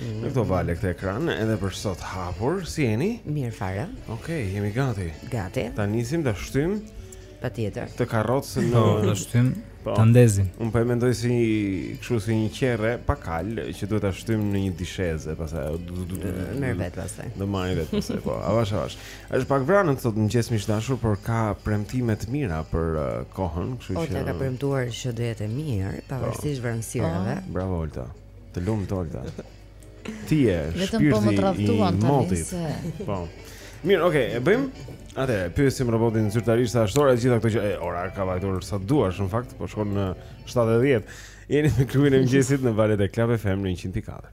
Në këto valë këtë ekran, edhe për sot hapur, si jeni? Mirë fare. Okej, okay, jemi gati. Gati. Ta nisim, ta shtym. Patjetër. Karrocën ne po, ta shtym. Po. Ta ndezim. Un po e mendoj si kështu si një qerre pa kalë që duhet ta shtym në një dishezë, pastaj do të marrë vetë pastaj. Do marrë vetë pastaj, po. Avash avash. Është pak vranët sot në mëngjes miq të dashur, por ka premtime të mira për uh, kohën, kështu që. Olta ka premtuar që do jetë mirë, po. pavarësisht vranësirave. Bravo Olta. Të lumtë Olta. Ti je shpirti i motit. Po. Mirë, okay, e bëjmë. Atëherë, pyesim robotin zyrtarisht sa është ora, gjitha këto që e, ora ka vajtur sa duash në fakt, po shkon në 7:10. Jeni me klubin e mëngjesit në valët e Club FM në 104.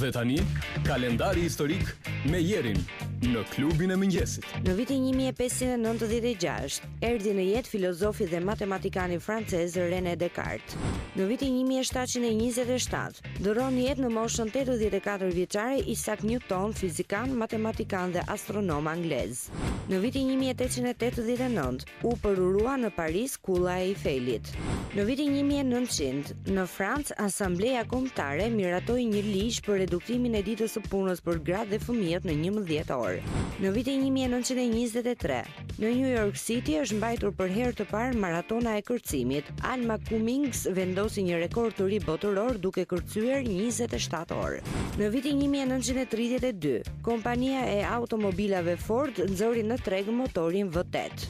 Dhe tani, kalendari historik me Jerin në klubin e mëngjesit. Në vitin 1596, erdhi në jetë filozofi dhe matematikani francez René Descartes. Në vitin 1727, ndërron jetë në moshën 84 vjeçare Isaac Newton, fizikan, matematikan dhe astronom anglez. Në vitin një mijë e tetëqind e tetëdhjetë e nëntë, u përurua në Paris Kulla e Eifelit. Në vitin një mijë e nëntëqind, në Francë Asambleja Kombëtare miratoi një ligj për reduktimin e ditës së punës për gratë dhe fëmijët në njëmbëdhjetë orë. Në vitin një mijë e nëntëqind e njëzet e tre, në New York City është mbajtur për herë të parë Maratona e Kërcimit. Alma Cummings vendosi një rekord të ri botëror duke kërcyer njëzet e shtatë orë. Në vitin një mijë e nëntëqind e tridhjetë e dy, Kompania e automobilave Ford nxori në treg motorin V8.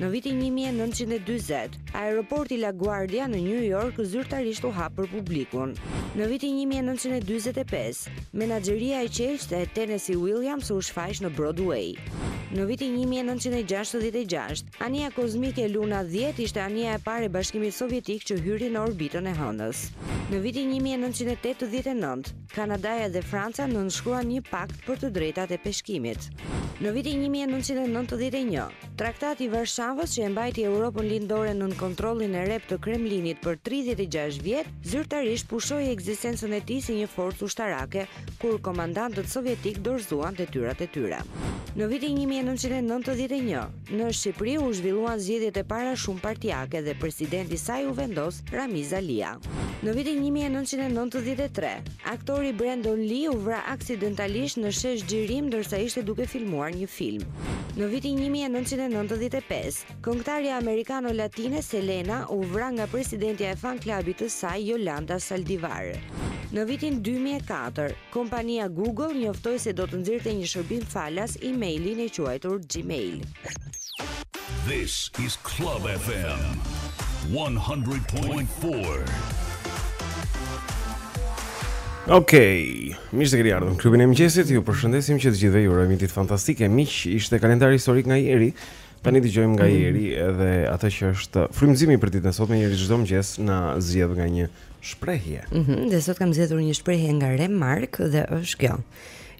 Në vitin 1940, aeroporti LaGuardia në New York zyrtarisht u hap për publikun. Në vitin 1945, menaxheria e qelqtë e Tennessee Williams u shfaq në Broadway. Në vitin 1966, anija kozmike Luna 10 ishte anija e parë e Bashkimit Sovjetik që hyri në orbitën e Hënës. Në vitin 1989, Kanadaja dhe Franca nënshkruan një pakt për të drejtat e peshkimit. Në vitin 1991, Traktati i Varshavës që e mbajti Europën Lindore nën kontrollin e rreptë të Kremlinit për 36 vjet, zyrtarisht pushoi ekzistencën e tij si një forcë ushtarake, kur komandantët sovjetikë dorëzuan detyrat e tyre. Në vitin 1991, Në Shqipëri u zhvilluan zgjedhjet e para shumëpartiake dhe presidenti i saj u vendos Ramiz Alia. Në vitin një mijë e nëntëqind e nëntëdhjetë e tre, aktori Brandon Lee u vra aksidentalisht në shesh xhirim ndërsa ishte duke filmuar një film. Në vitin një mijë e nëntëqind e nëntëdhjetë e pesë, këngëtarja amerikano-latine Selena u vra nga presidentja e fan-klubit të saj Yolanda Saldivar. Në vitin dy mijë e katër, Kompania Google njoftoi se do të nxirrte një shërbim falas emaili e quajtur Gmail. This is Club FM 100.4. Okej, okay. mirë se keni ardhur në klubin e mëngjesit. Ju përshëndesim që të gjithëve ju urojmë ditë fantastike. Miq, ishte kalendari historik nga Jeri. Tani dëgjojmë nga mm. Jeri edhe atë që është frymëzimi për ditën e sotme. Jeri çdo mëngjes na zgjedh nga një Shprehje. Mhm, mm dhe sot kam zgjedhur një shprehje nga Remark dhe është kjo.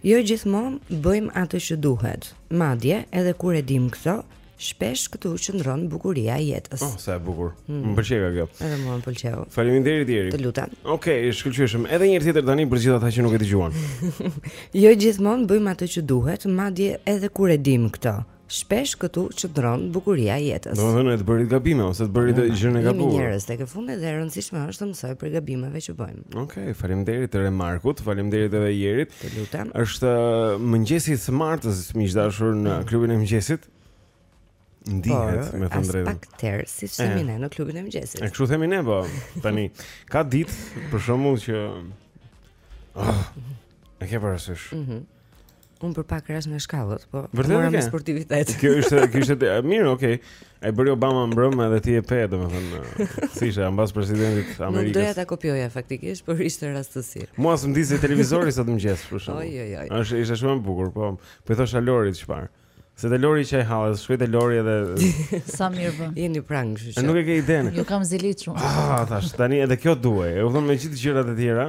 Jo gjithmonë bëjmë atë që duhet. Madje edhe kur e dimë këtë, shpesh këtu qëndron bukuria e jetës. Oh, sa e bukur. Mm. Më pëlqeu kjo. Edhe mua më pëlqeu. Faleminderit Jeri. Të lutem. Okej, okay, shkëlqyeshëm. Edhe një herë tjetër tani për gjithë ata që nuk e dëgjuan. jo gjithmonë bëjmë atë që duhet, madje edhe kur e dimë këtë. Shpesh këtu qëndron bukuria e jetës. Domethënë të bërit gabime ose të bërit gjëra gabuar. Jemi njerëz tek e fundit dhe e rëndësishme është të mësojmë prej gabimeve që bëjmë. Okej, okay, faleminderit Remarkut, faleminderit edhe Jerit. Të lutem. Është uh, mëngjesi i së martës, miq të dashur në mm. klubin e mëngjesit. Ndihet me thënë të drejtën. Pak ters, siç themi ne në klubin e mëngjesit. E kështu themi ne po. Tani ka ditë për shkak, unë që oh, e ke parasysh. Mhm. Mm Unë për pak rashë në shkallët, po. E mora me sportivitet. Kjo ishte, kjo ishte mirë, okay. E bëri Obama mbrëmë edhe ti e pe, domethënë, si ishte mbas presidentit amerikan. Nuk doja ta kopjoja faktikisht, por ishte rastësi. Mua s'm'u ndez televizori sot në mëngjes, për shkak. Oj oj oj. Kjo ishte shumë e bukur, po. Po i thosha Lorit çfarë. Se te Lori qaj hallet, shkoj te Lori edhe... Sa mirë bën. Jeni pranë, shoqe. Nuk e ke idenë. Ju kam zili shumë. Ah, thashë, tani edhe kjo duhej. E u dhëmë me gjithë gjërat e tjera.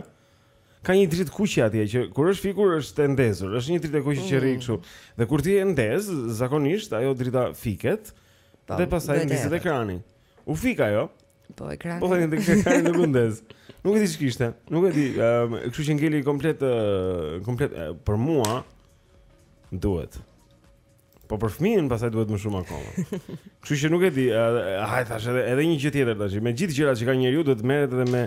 Ka një dritë kuqe atje që kur është fikur është e ndezur, është një dritë kuqe që rri mm. kështu. Dhe kur ti e ndez, zakonisht ajo drita fiket po, dhe pastaj ndizet ekrani. U fik ajo. Po ekrani. Po tani tek ekrani nuk u ndez. Nuk e di ç'kishte. Nuk e di, ehm, kështu që ngeli komplet komplet për mua duhet. Po për fëmijën pastaj duhet më shumë akoma. Kështu që nuk e di, hajt thashë edhe edhe një gjë tjetër tash. Me gjithë gjërat që ka njeriu duhet të merret edhe me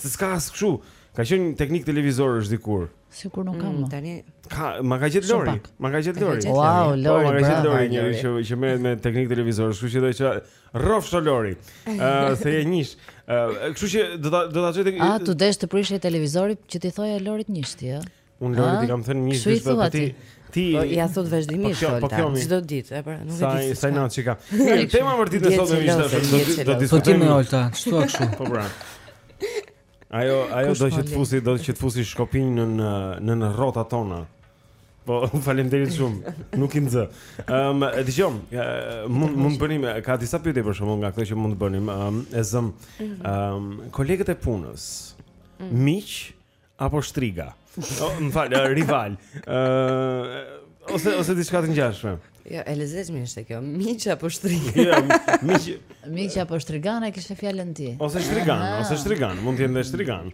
se s'ka as kështu. Ka qenë teknik televizorësh dikur. Sikur nuk ka mm, tani. Ka, ma ka gjetë Lori. Ma ka gjetë Lori. Wow, po, Lori. Ma ka gjetë Lori njeri që që merret me teknik televizor, kështu që do, të rrosh Lori. Ë, uh, se e njeh. Ë, uh, kështu që do ta do ta çoj tek A t'u desh të prishej televizori që t'i thoje Lorit njësh ti, ë? Unë Lorit i kam thënë njësh vetë, po ti. Ti po, ia thotë vazhdimisht po, po kjo çdo ditë, e pra, nuk e di. Sa sa nazeçika. Tema për ditën e sotme ishte do të diskutojmë. Po ti moj Olta, ç'do kështu? Po pra. Ajo ajo do që të fusi do të fusi shkopin në në në rrotat tona. Po faleminderit shumë. Nuk i nxë. Ëm um, dëgjo, mund mund të bënim ka disa pyetje për shembull nga këto që mund të bënim. Ëm um, e zëm. Ëm mhm. um, kolegët e punës. Mm. Miq apo shtriga. O, më fal, eh, rival. Ë eh, ose ose diçka të ngjashme. Jo, e lezetshme ishte kjo. Miq apo shtriga? Jo, miq. Miq apo shtrigan e kishe fjalën ti. Ose shtrigan, Aha. ose shtrigan, mund të jenë dhe shtrigan.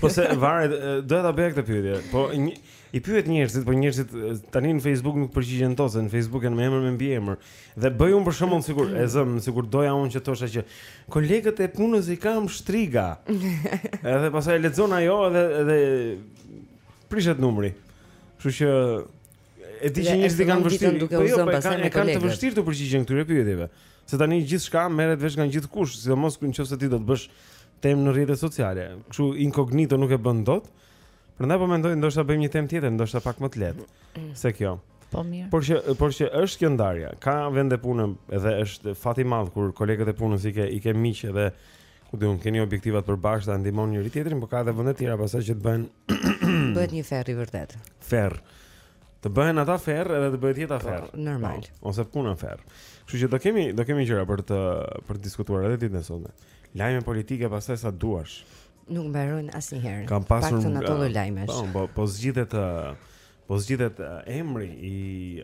Po se varet, eh, doja ta bëja këtë pyetje. Po një, i pyet njerëzit, po njerëzit tani në Facebook nuk përgjigjen to, se në Facebook janë me emër me mbiemër. Dhe bëj unë për shembull sikur e zëmë, sikur doja unë të thosha që kolegët e punës i kam shtriga. edhe pastaj lexon ajo edhe edhe prishet numri. Kështu që e di që njerëzit kanë vështirë duke po u jo, zënë po pastaj me kanë të vështirë të përgjigjen këtyre pyetjeve. Se tani gjithçka merret vesh nga gjithkush, sidomos në qoftë se ti do të bësh temë në rrjetet sociale. Kështu inkognito nuk e bën dot. Prandaj po mendoj ndoshta bëjmë një temë tjetër, ndoshta pak më të lehtë mm. se kjo. Po mirë. Por që por që është kjo ndarja. Ka vende punë edhe është fat i madh kur kolegët e punës i ke i ke miq edhe ku di unë keni objektiva të përbashkëta ndihmon njëri tjetrin, por ka edhe vende tjera pastaj që të bëhen bëhet një ferr i vërtetë. Ferr. Të bëhen ata ferr edhe të bëhet jeta po, ferr. Normal. Po, ose puna ferr. Kështu që do kemi do kemi gjëra për të për të diskutuar edhe ditën e sotme. Lajme politike pastaj sa duash. Nuk mbarojnë asnjëherë. Kam pasur në ato lloj lajmesh. Po, po, po zgjidhet po zgjidhet emri i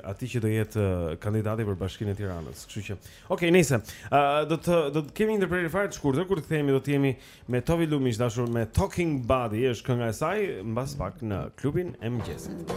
atij që do jetë kandidati për Bashkinë e Tiranës. Kështu që, okay, nice. Do të do të kemi një ndërprerje fare të shkurtër kur të kthehemi do të jemi me Tove Lo miq të dashur me Talking Body, është kënga e saj mbas pak në klubin e mëngjesit.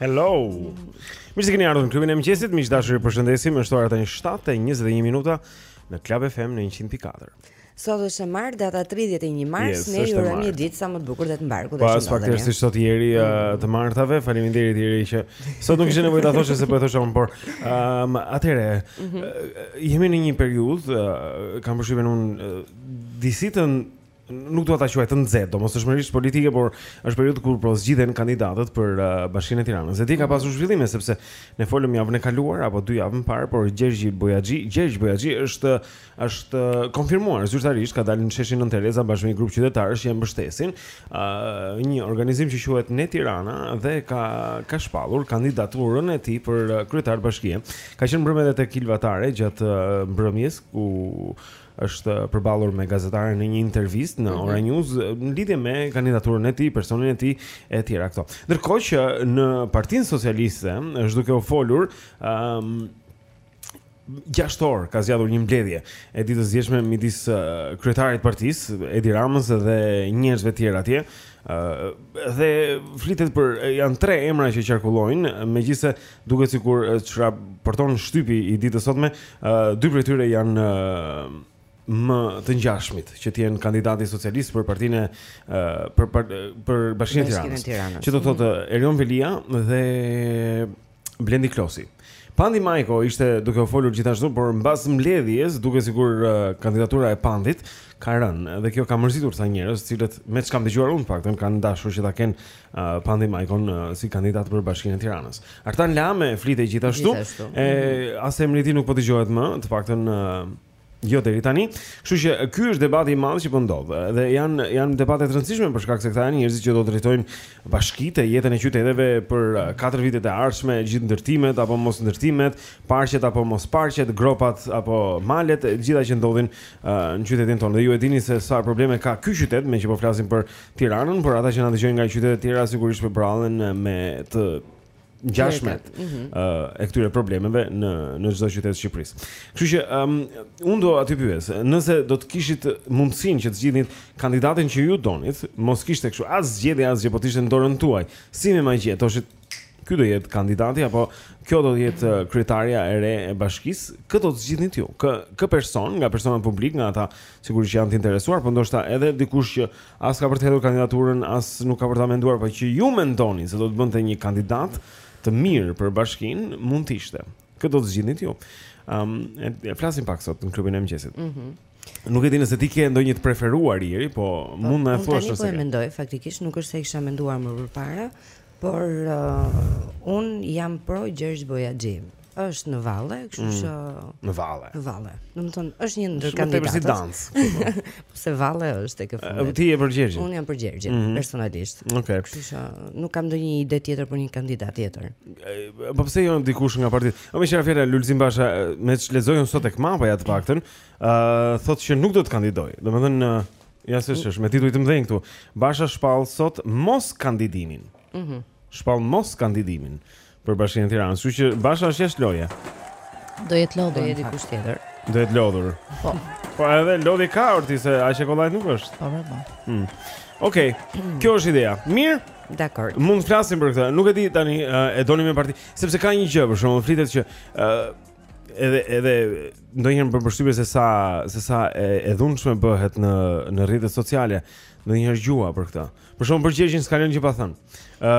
Hello. Mirë se keni ardhur në klubin e mëngjesit. Miq të dashur, ju përshëndesim. Është ora tani 7:21 minuta në Club FM në 100.4. Sot është e martë, data 31 mars, yes, ne ju urojmë një ditë sa më të bukur dhe të mbarë edhe të shëndoshë. Pa faktikisht sot Eri mm. uh, të martave, faleminderit Eri që sot nuk kishte nevojë ta thoshe se po e thosha unë, por um, atëherë mm -hmm. uh, jemi në një periudhë, uh, kam përshtypjen unë uh, disi të n nuk dua ta quaj të nxehtë domosdoshmërisht politike, por është periudhë kur po zgjidhen kandidatët për uh, Bashkinë e Tiranës. Dhe ti ka mhm. pasur zhvillime sepse ne folëm javën e kaluar apo dy javë më parë, por Gjergj Bojaxhi, Gjergj Bojaxhi është është konfirmuar zyrtarisht ka dalë në sheshin Nënë Tereza bashkë me grup qytetarësh që e mbështesin, uh, një organizim që quhet Ne Tirana dhe ka ka shpallur kandidaturën e tij për kryetar bashkie. Ka qenë mbrëmë edhe tek Ilva Tare gjatë mbrëmjes ku uh, është përballur me gazetare në një intervistë në mhm. Ora News në lidhje me kandidaturën e tij, personin e tij e tjera këto. Ndërkohë që në Partinë Socialiste është duke u folur, ëm um, gjashtë orë ka zgjatur një mbledhje e ditës së djeshme midis uh, kryetarit të partisë Edi Ramës dhe njerëzve të tjerë atje. ë uh, dhe flitet për janë tre emra që qarkullojnë, megjithëse Duket sikur ç'raporton shtypi i ditës sotme, uh, dy prej tyre janë uh, më të ngjashmit që të jenë kandidati socialist për partinë uh, për për, për Bashkinë e Tiranës. Që do thotë mhm. Erion Veliaj dhe Blendi Klosi. Pandi Majko ishte duke u folur gjithashtu, por mbas mbledhjes duket sikur uh, kandidatura e Pandit ka rënë dhe kjo ka mërzitur ca njerëz, të cilët me ç'kam dëgjuar unë të paktën kanë dashur që ta kenë uh, Pandi Majkon uh, si kandidat për bashkinë e Tiranës. Artan Lame flitej gjithashtu, gjithashtu. e mhm. as emri i tij nuk po dëgjohet më, të paktën uh, jo deri tani. Kështu që ky është debati i madh që po ndodh. Dhe janë janë debate të rëndësishme për shkak se këta janë njerëzit që do të drejtojnë bashkitë, jetën e qyteteve për 4 uh, vitet e ardhshme, gjithë ndërtimet apo mosndërtimet, parqet apo mos parqet, gropat apo malet, gjitha që ndodhin uh, në qytetin tonë. Dhe ju e dini se sa probleme ka ky qytet, meqë po flasim për Tiranën, por ata që na dëgjojnë nga qytete të tjera sigurisht përballen me të ngjashme ë mm -hmm. uh, e këtyre problemeve në në çdo qytet të Shqipërisë. Kështu që um, unë do t'ju pyes, nëse do të kishit mundësinë që të zgjidhni kandidatin që ju donit, mos kishte kështu as zgjedhje asgjë, po të ishte në dorën tuaj. Si me magji, thoshit Ky do jetë kandidati apo kjo do të jetë uh, kryetarja e re e bashkisë? Kë do të zgjidhnit ju? Kë kë person nga personat publik, nga ata sigurisht që janë të interesuar, por ndoshta edhe dikush që as ka për të hedhur kandidaturën, as nuk ka për ta menduar, por që ju mendoni se do të bënte një kandidat të mirë për bashkinë, mund të ishte. Kë do të zgjidhnit ju? Ëm, e, e flasim pak sot në klubin e mëngjesit. Mhm. Nuk e di nëse ti ke ndonjë të preferuar Eri, po mund na e thuash tani po nëse e ke. mendoj, faktikisht nuk është se e kisha menduar më përpara, Por uh, un jam pro Gjergj Bojaxhi. Është në valle, kështu mm. që mm, në valle. Në valle. Domethënë është një ndër kandidatët. Si dans. Po se valle është tek fundi. Ti je për Gjergjin. Un jam për Gjergjin mm -hmm. personalisht. Okej. Okay. Kështu që nuk kam ndonjë ide tjetër për një kandidat tjetër. Po pse jo dikush nga partia? Po meqë ra fjala Lulzim Basha, me ç'lexoj un sot tek Mapo-ja të paktën, ë uh, thotë që nuk do të kandidojë. Domethënë uh, Ja ç'është, me tituj të mëdhenj këtu. Basha shpall sot moskandidimin. Mhm. Mm shpall moskandidimin për Bashkinë e Tiranës. Kështu që Basha është jashtë loje. Do jetë lodhur. Do jetë dikush tjetër. Do jetë lodhur. Po. Po edhe lodhje ka qorti se aq e kollajt nuk është. Po, po. po. Mm. Okej. Okay. Kjo është ideja. Mirë. Dakor. Mund të flasim për këtë. Nuk e di tani e doni me parti, sepse ka një gjë për shembull flitet që edhe edhe ndonjëherë më bën përshtypje se sa se sa e, e dhunshme bëhet në në rrjetet sociale. Ndonjëherë gjuha për këtë. Për shembull për Gjergjin s'kanë lënë gjë pa thënë. Ë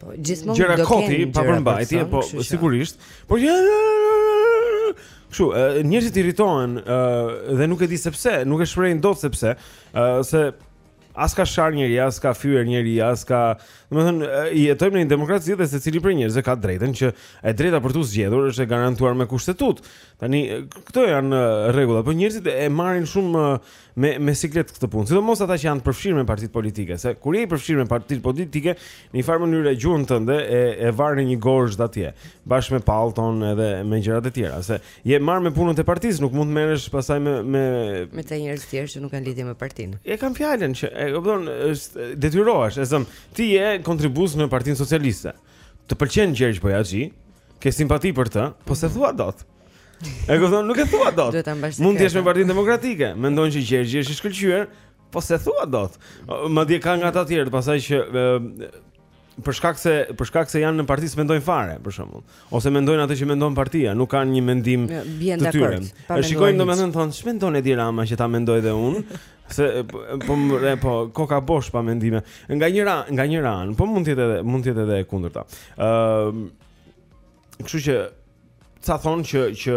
po, gjithmonë gjëra koti pa përmbajtje, po sigurisht. Por ja Kështu, njerëzit irritohen ë dhe nuk e di se pse, nuk e shprehin dot se pse, ë se As ka sharë njeri, as ka fyer njeri, as ka... Domethënë, jetojmë në një demokraci dhe secili prej njerëzve ka drejtën që e drejta për t'u zgjedhur është e garantuar me kushtetutë. Tani, këto janë rregulla, por njerëzit e marrin shumë me, me siklet këtë punë. Sidomos ata që janë të përfshirë me partitë politike, se kur je i përfshirë me partitë politike, një farë mënyre gjuhën tënde e, e var në një gozhdë atje, bashkë me pallton edhe me gjërat e tjera. Se Je marrë me punën e partisë, nuk mund të merresh pastaj me me me të njerëz të tjerë që nuk kanë lidhje me partinë. E kam fjalën që e kupton, është detyrohesh, e zëm, ti je kontribues në Partinë Socialiste. Të pëlqen Gjergj Bojaxhi, ke simpati për të, po s'e thua dot. E kupton, nuk e thua dot. Mund të jesh me Partinë Demokratike, mendon që Gjergji është i shkëlqyer, po s'e thua dot. Madje ka nga ata të tjerë, pastaj që për shkak se për shkak se janë në parti s'mendojnë fare për shembull ose mendojnë atë që mendon partia nuk kanë një mendim të tyre e shikojnë domethënë thonë ç'mendon Edi Rama që ta mendoj dhe unë se po po, po koka bosh pa mendime nga njëra nga njëra anë po mund të jetë edhe mund të jetë edhe e kundërta ë Kështu që ca thonë që që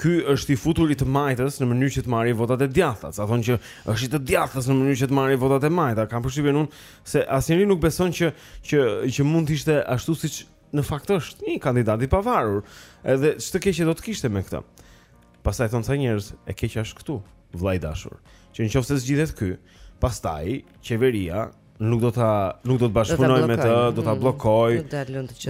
ky është i futur i të majtës në mënyrë që të marrë votat e djathta. Ca thonë që është i të djathtës në mënyrë që të marrë votat e majta. Kam përshtypjen unë se asnjëri nuk beson që që që mund të ishte ashtu siç në fakt është një kandidat i pavarur. Edhe ç'të keqe do të kishte me këtë. Pastaj thonë ca njerëz e keqja është këtu, vlla i dashur. Që në qoftë se zgjidhet ky, pastaj qeveria nuk do ta nuk do të bashkëpunojë me të, do ta mm. bllokojë.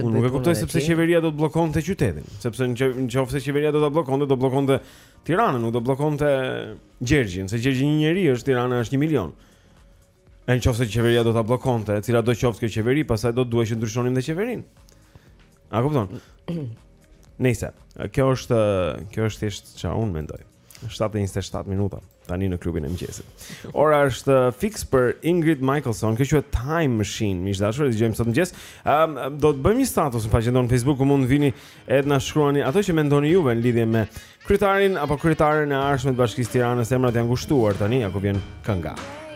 Unë nuk e kuptoj se pse qeveria do të bllokonte qytetin, sepse në qoftë se qeveria do ta bllokonte, do bllokonte Tiranën, nuk do bllokonte Gjergjin, se Gjergji një njeri është, Tirana është 1 milion. E në qoftë se qeveria do ta bllokonte e cilado qoftë kjo qeveri, pastaj do të duhej të ndryshonim dhe qeverinë. A kupton? Nejse, kjo është, kjo është thjesht ç'unë mendoj. 7:27 minuta tani në klubin e mëngjesit. Ora është uh, fiks për Ingrid Michaelson, kjo quhet Time Machine, miq të dashur, e dëgjojmë sot në mëngjes. Ëm um, do të bëjmë një status në faqen tonë në Facebook ku mund të vini edhe na shkruani ato që mendoni juve në lidhje me kryetarin apo kryetaren e ardhshme të Bashkisë së Tiranës, emrat janë ngushtuar tani, ja ku vjen kënga.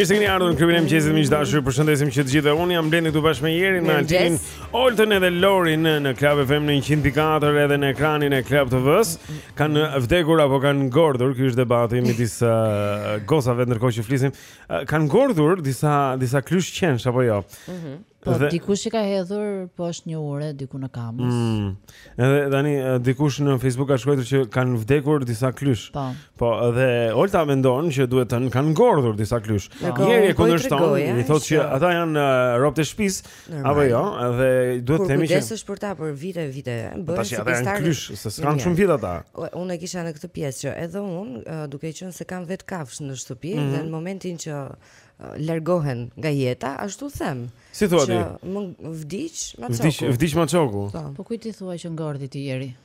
Mirë se keni ardhur në klubin e mëngjesit miq të dashur. Ju përshëndesim që të gjithëve. Unë jam Blendi këtu bashkë me Jerin, me Altinin, Oltën edhe Lorin në, në Club FM në 100.4 edhe në ekranin e Club TV-së. Kanë vdekur apo kanë ngordhur? Ky është debati midis uh, gocave ndërkohë që flisim. Kanë ngordhur disa disa këlysh qensh apo jo? Mhm. Mm po dhe... dikush i ka hedhur poshtë një ure diku në Kamëz. Mhm. Mm edhe tani dikush në Facebook ka shkruajtur që kanë vdekur disa këlysh. Po. Po, edhe Olta mendon që duhet thënë kanë ngordhur disa këlysh. Jeri e kundërshton, i thotë që ata janë uh, robt e shpisë. Normal. Apo jo, edhe duhet të themi që kujdesesh për ta për vite e vite. Po bëhen si pjesë klysh, se s'kanë shumë vjet ata. Unë e kisha në këtë pjesë që edhe unë duke qenë se kam vetë kafshë në shtëpi mm -hmm. dhe në momentin që largohen nga jeta, ashtu them. Si thua ti? Vdiq maçoku. Vdiq, vdiq maçoku. Po, po kujt i thua që ngordhi ti Jeri?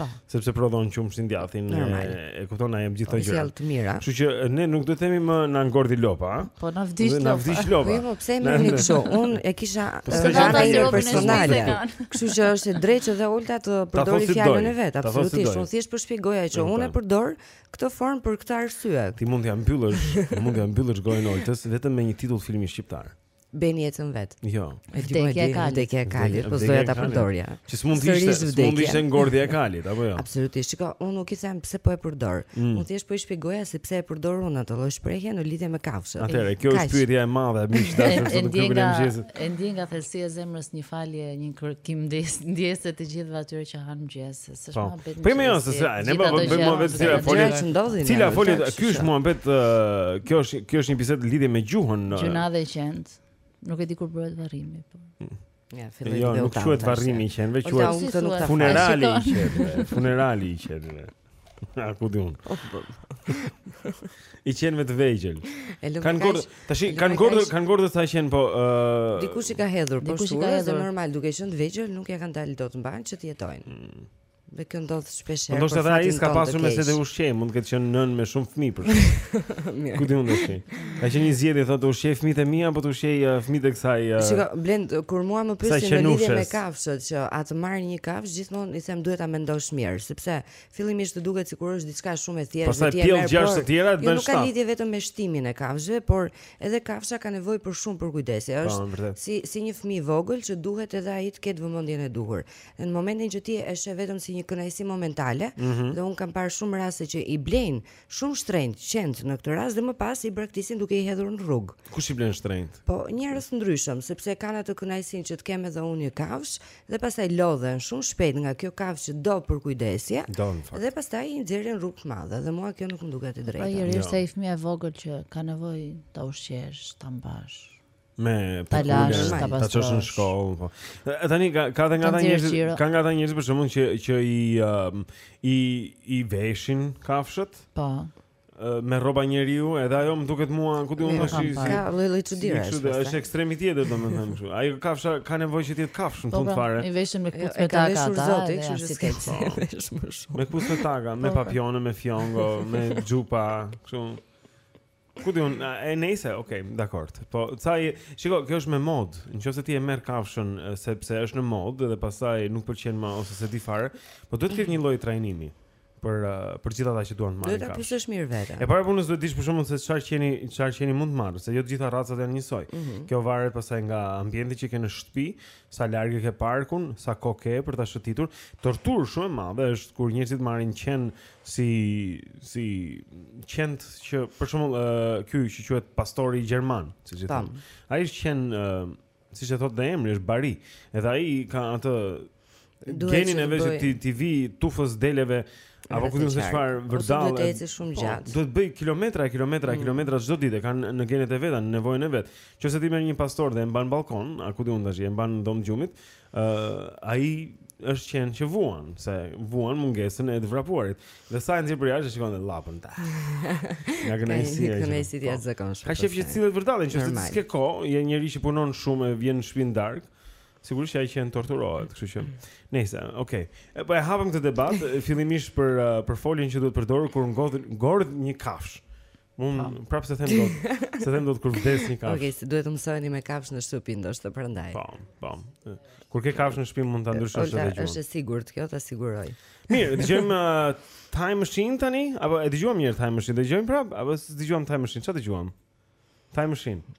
Po. Sepse prodhon qumështin, djathin e, e kupton ajo gjithë ato gjëra. të mira. Kështu që ne nuk do të themi më na ngordhi lopa, a? Po na vdiq lopa. Na vdiq lopa. Po pse më një kështu? Unë e kisha po, në rrugë jo, personale. Kështu që është e drejtë që dhe Olta të përdorë fjalën e vet, absolutisht. Unë thjesht po shpjegoja që unë e përdor këtë formë për këtë arsye. Ti mund t'ja mbyllësh, mund t'ia mbyllësh gojën Oltës vetëm me një titull filmi shqiptar. Bën jetën vet. Jo. Vdekja e kalit. Vdekja e kalit, po doja ta përdorja. Që s'mund të ishte, s'mund të ishte ngordhja e kalit, apo jo? Absolutisht. Shiko, unë nuk i them pse po e përdor. Mm. Unë thjesht po i shpjegoja se pse e përdor unë atë lloj shprehje në lidhje me kafshët. Atëherë, kjo është pyetja e madhe, miq të dashur, për klubin e mëngjesit. E ndjen nga thellësia e zemrës një falje, një kërkim ndjesë të gjithëve atyre që han mëngjes. Po. Po më jose, sa, ne po bëjmë më vetë se folje. Cila folje? Ky është muhabet, kjo është kjo është një bisedë në lidhje me gjuhën. Gjuha dhe qentë. Nuk e di kur bëhet varrimi, po. Mm. Ja, filloi jo, nuk quhet varrimi i qenve, quhet funerali i qenve, funerali i qenve. A ku di unë? I qen me të vegjël. Kanë ngordhur, tash kanë ngordhur, kanë ngordhur sa qen po ë uh... Dikush i ka hedhur, po dikush i ka hedhur normal, duke qenë të vegjël, nuk ia kanë dalë dot mbanë që të jetojnë. Mm. Dhe kjo ndodh shpesh herë. Ndoshta ai s'ka pasur me se të ushqej, mund të ketë qenë nënë me shumë fëmijë për shembull. Ku di unë të shih. Ka qenë një zgjedhje thotë të ushqej fëmijët e mia apo të ushqej uh, fëmijët e kësaj. Uh, Shiko, Blend kur mua më pyesin në lidhje me kafshët që a të marr një kafshë, gjithmonë i them duhet ta mendosh mirë, sepse Fillimisht të duket sikur është diçka shumë e thjeshtë, pastaj pjell gjashtë të tjera e bën shtatë. Jo, nuk ka lidhje vetëm me shtimin e kafshëve, por edhe kafsha ka nevojë për shumë përkujdesje. Po, është si si një fëmijë i vogël që duhet edhe ai të ketë vëmendjen e duhur. Dhe në momentin që ti e sheh vetëm si një kënaqësi momentale, mm -hmm. dhe unë kam parë shumë raste që i blejnë shumë shtrenjtë qentë në këtë rast dhe më pas i braktisin duke i hedhur në rrugë. Kush i blen shtrenjtë? Po, njerëz të ndryshëm, sepse kanë atë kënaqësinë që të kem edhe unë një kafshë dhe pastaj lodhen shumë shpejt nga kjo kafshë që do përkujdesje dhe pastaj i nxjerrin rrugës së madhe dhe mua kjo nuk më duket e drejtë. Po Jeri është ai fëmijë i vogël që ka nevojë ta ushqesh, ta mbash. Me ta lash, ta pastrosh. Ta çosh në shkollë. Po. Tani ka ka dhe nga ata njerëz, ka nga ata njerëz për shembull që që i i i veshin kafshët. Po. me rroba njeriu, edhe ajo më duket mua, ku di un tashi ka lloj-lloj çudira. Është është ekstremi tjetër domethënë kështu. Ai kafsha ka nevojë që të jetë kafshë në po, fund po, fare. I veshën me këpucë me taka ata. Zoti, kështu që s'ka çfarë po. të veshë më shumë. Me këpucë me taka, me papione, me fjongo, me xhupa, kështu. Ku di un, e nejse, okay, dakord. Po ca i, shiko, kjo është me modë. Nëqoftëse ti e merr kafshën sepse është në modë dhe pastaj nuk të pëlqen më ose s'e di fare, po duhet të ketë një lloj trajnimi. për uh, për gjithë ata që duan të marrin. Duhet ta pyesësh mirë veten. E para e punës duhet të dish për shkakun se çfarë qeni, çfarë qeni mund të marrë, se jo të gjitha racat janë njësoj. Mm -hmm. Kjo varet pastaj nga ambienti që ke në shtëpi, sa larg e ke parkun, sa kohë ke për ta shëtitur. Torturë shumë e madhe është kur njerëzit marrin qen si si qen që për shembull uh, ky që quhet pastori gjerman, siç e thonë. Ai është qen uh, siç e thotë dhe emri është bari. Edhe ai ka atë genin e vet t'i t'i vijë tufës së deleve apo ku di un se çfarë vërdallë. Duhet të ecë shumë po, gjatë. Duhet të bëjë kilometra, kilometra, mm. kilometra çdo ditë e ka në genet e veta, në nevojën e vet. Nëqoftëse ti merr një pastor dhe e mban në ballkon, a ku di un tash, e mban në dhomë të gjumit, ë uh, ai është qen që vuan, se vuan mungesën e të vrapuarit. Dhe sa e nxjerr për jashtë shikon edhe llapën ta. Ja që ai si ai. Ai si ti atë zakon. Ka qejf që të sillet vërdallë, nëse ti s'ke kohë, je njeri që punon shumë e vjen në shpi në darkë. Sigurisht që ai qen torturohet, kështu që. Nëse, okay. Po e hapëm këtë debat fillimisht për për foljen që duhet përdorur kur ngordh ngordh një kafshë. Unë po. prapë s'e them dot, s'e them dot kur vdes një kafshë. Okej, okay, duhet të mësoheni me kafshë në shtëpi ndoshta prandaj. Po, po. Kur ke kafshë në shtëpi mund ta ndryshosh edhe gjë. Është e sigurt kjo, ta siguroj. Mirë, dëgjojmë uh, Time Machine tani, apo e dëgjojmë mirë Time Machine, dëgjojmë prapë apo dëgjojmë Time Machine, çfarë dëgjojmë? Time Machine.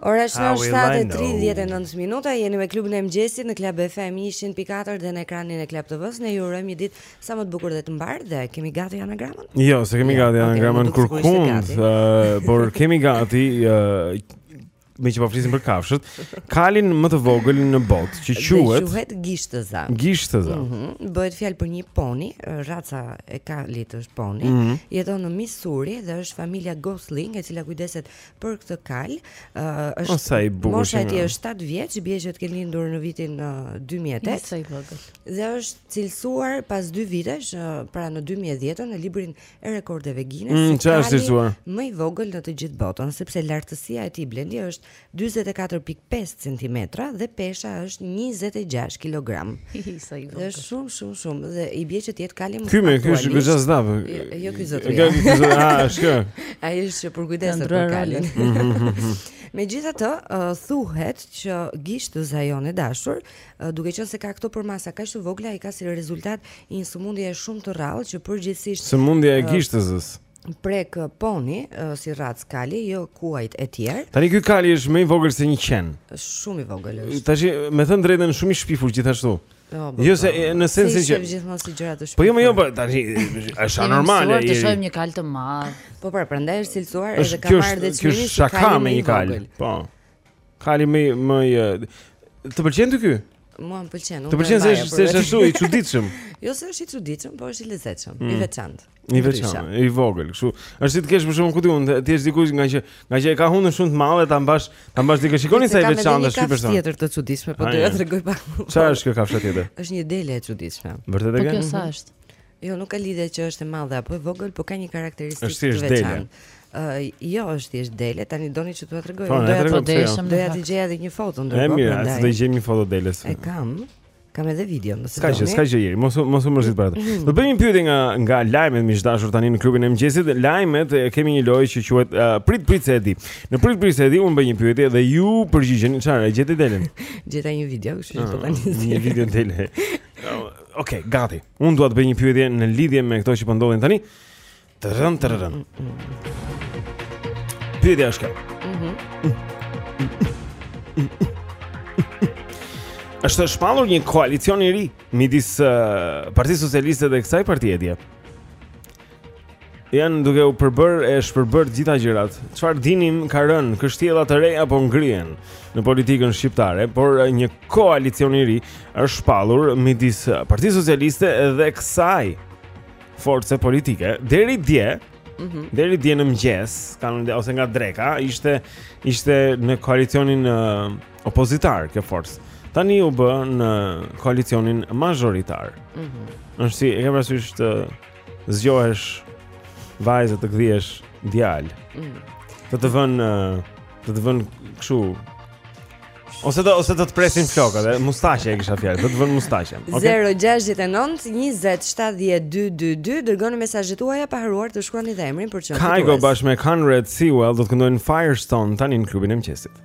Ora është 7:39 minuta, jeni me klubin e mëngjesit në Club FM 104 dhe në ekranin e Club TV-së. Ne ju urojmë një ditë sa më të bukur dhe të mbarë dhe kemi gati anagramën? Jo, s'e kemi ja, gati anagramën okay, kurrkund, uh, por kemi gati uh, meqë po flisim për kafshët, kalin më të vogël në botë, që quhet quhet Gishtëza. Gishtëza. Ëh, mm -hmm. bëhet fjalë për një poni, raca e kalit është poni. Mm -hmm. Jeton në Missouri dhe është familja Goessling, e cila kujdeset për këtë kal. Ëh është sa i bukur. Mosha e tij është 7 vjeç, bie që të ketë lindur në vitin 2008. Sa i vogël. Dhe është cilësuar pas 2 vitesh, pra në 2010 në librin e rekordeve Guinness. Mm, si është cilësuar? Më i vogël në të gjithë botën, sepse lartësia e tij Blendi është 44.5 cm dhe pesha është 26 kg. Hihi, sa i vogël. Është shumë shumë shumë dhe i bie që të jetë kalem. Ky më ky është goxha zdav. Jo, jo ky zot. Ky ky zot, a është kjo? Ai është për kujdes për kalin. Megjithatë, uh, thuhet që Gishtëza jonë e dashur, uh, duke qenë se ka këto përmasa kaq të vogla, i ka si rezultat i një sëmundjeje shumë të rrallë që përgjithsisht sëmundja e gishtëzës. prek ponit uh, si racë kali, jo kuajt e tjerë. Tani ky kali është më i vogël se një qen. Shumë i vogël është. Tash me thënë të drejtën shumë i shpifur gjithashtu. Jo, po, jo se po. në sensin që gjithmonë si gjëra të shpifur. Po jo, më jo, po tani është anormale. Ne do të shohim një kal të madh. Po pra, prandaj është cilësuar edhe ka marrë dhe çmimin. Ky është shaka me një kal. Po. Kali më më të pëlqen ty ky? Mua më pëlqen. Të pëlqen se është ashtu i çuditshëm. Jo se është i çuditshëm, por është i lezetshëm, i mm. veçantë. I veçantë, i vogël, kështu. Është si të kesh për shkakun ku diun, ti je dikush nga që nga që e ka hundën shumë të madhe ta mbash, ta mbash dikë. Shikoni sa i veçantë është ky person. Është tjetër të çuditshme, po do ta tregoj pak. Çfarë është kjo kafsha tjetër? Është një dele e çuditshme. Vërtet e po ke? Po kjo sa mhm. është? Jo, nuk ka lidhje që është e madhe apo e vogël, por ka një karakteristikë të veçantë. Uh, jo, është thjesht dele, tani doni që t'ua tregoj. Po, doja të deshëm, doja të gjeja edhe një foto ndërkohë. E mirë, do të gjejmë një foto deles. E kam. Kam edhe video, nëse do. S'ka gjë, s'ka gjë Iri, mos mos u mërzit për atë. Mm. Do bëjmë një pyetje nga nga lajmet më të dashur tani në klubin e mëngjesit. Lajmet kemi një lojë që quhet uh, prit prit se e di. Në prit prit se e di un bëj një pyetje dhe ju përgjigjeni çfarë e gjete delen. Gjeta një video, kështu që po tani. Ah, një video dele. Okej, gati. Un dua të bëj një pyetje në lidhje me këto që po ndodhin tani. Trrën trrën. Pyetja është kjo. Mhm. Është shpallur një koalicion i ri midis uh, Partisë Socialiste dhe kësaj partie dje. Janë duke u përbër e shpërbër të gjitha gjërat. Çfarë dinim ka rënë kështjella të reja po ngrihen në politikën shqiptare, por një koalicion i ri është shpallur midis Partisë Socialiste dhe kësaj force politike deri dje Mm -hmm. Deri dje në mëgjes kanë, Ose nga dreka Ishte, ishte në koalicionin uh, Opozitar kjo forcë Tani u bë në koalicionin mazhoritar mm -hmm. Është si e ke parasysh të Zgjohesh Vajzë të gdhihesh djal mm -hmm. Të të vënë uh, Të të vënë kështu Ose do ose do të presin flokët, e mustaqe e kisha fjalën, do të vënë mustaqe. Okay? 069 20 7222 dërgoni mesazhet tuaja pa harruar të shkruani dhe emrin për çfarë. Kygo bashkë me Conrad Sewell do të këndojnë Firestone tani në klubin e mëngjesit.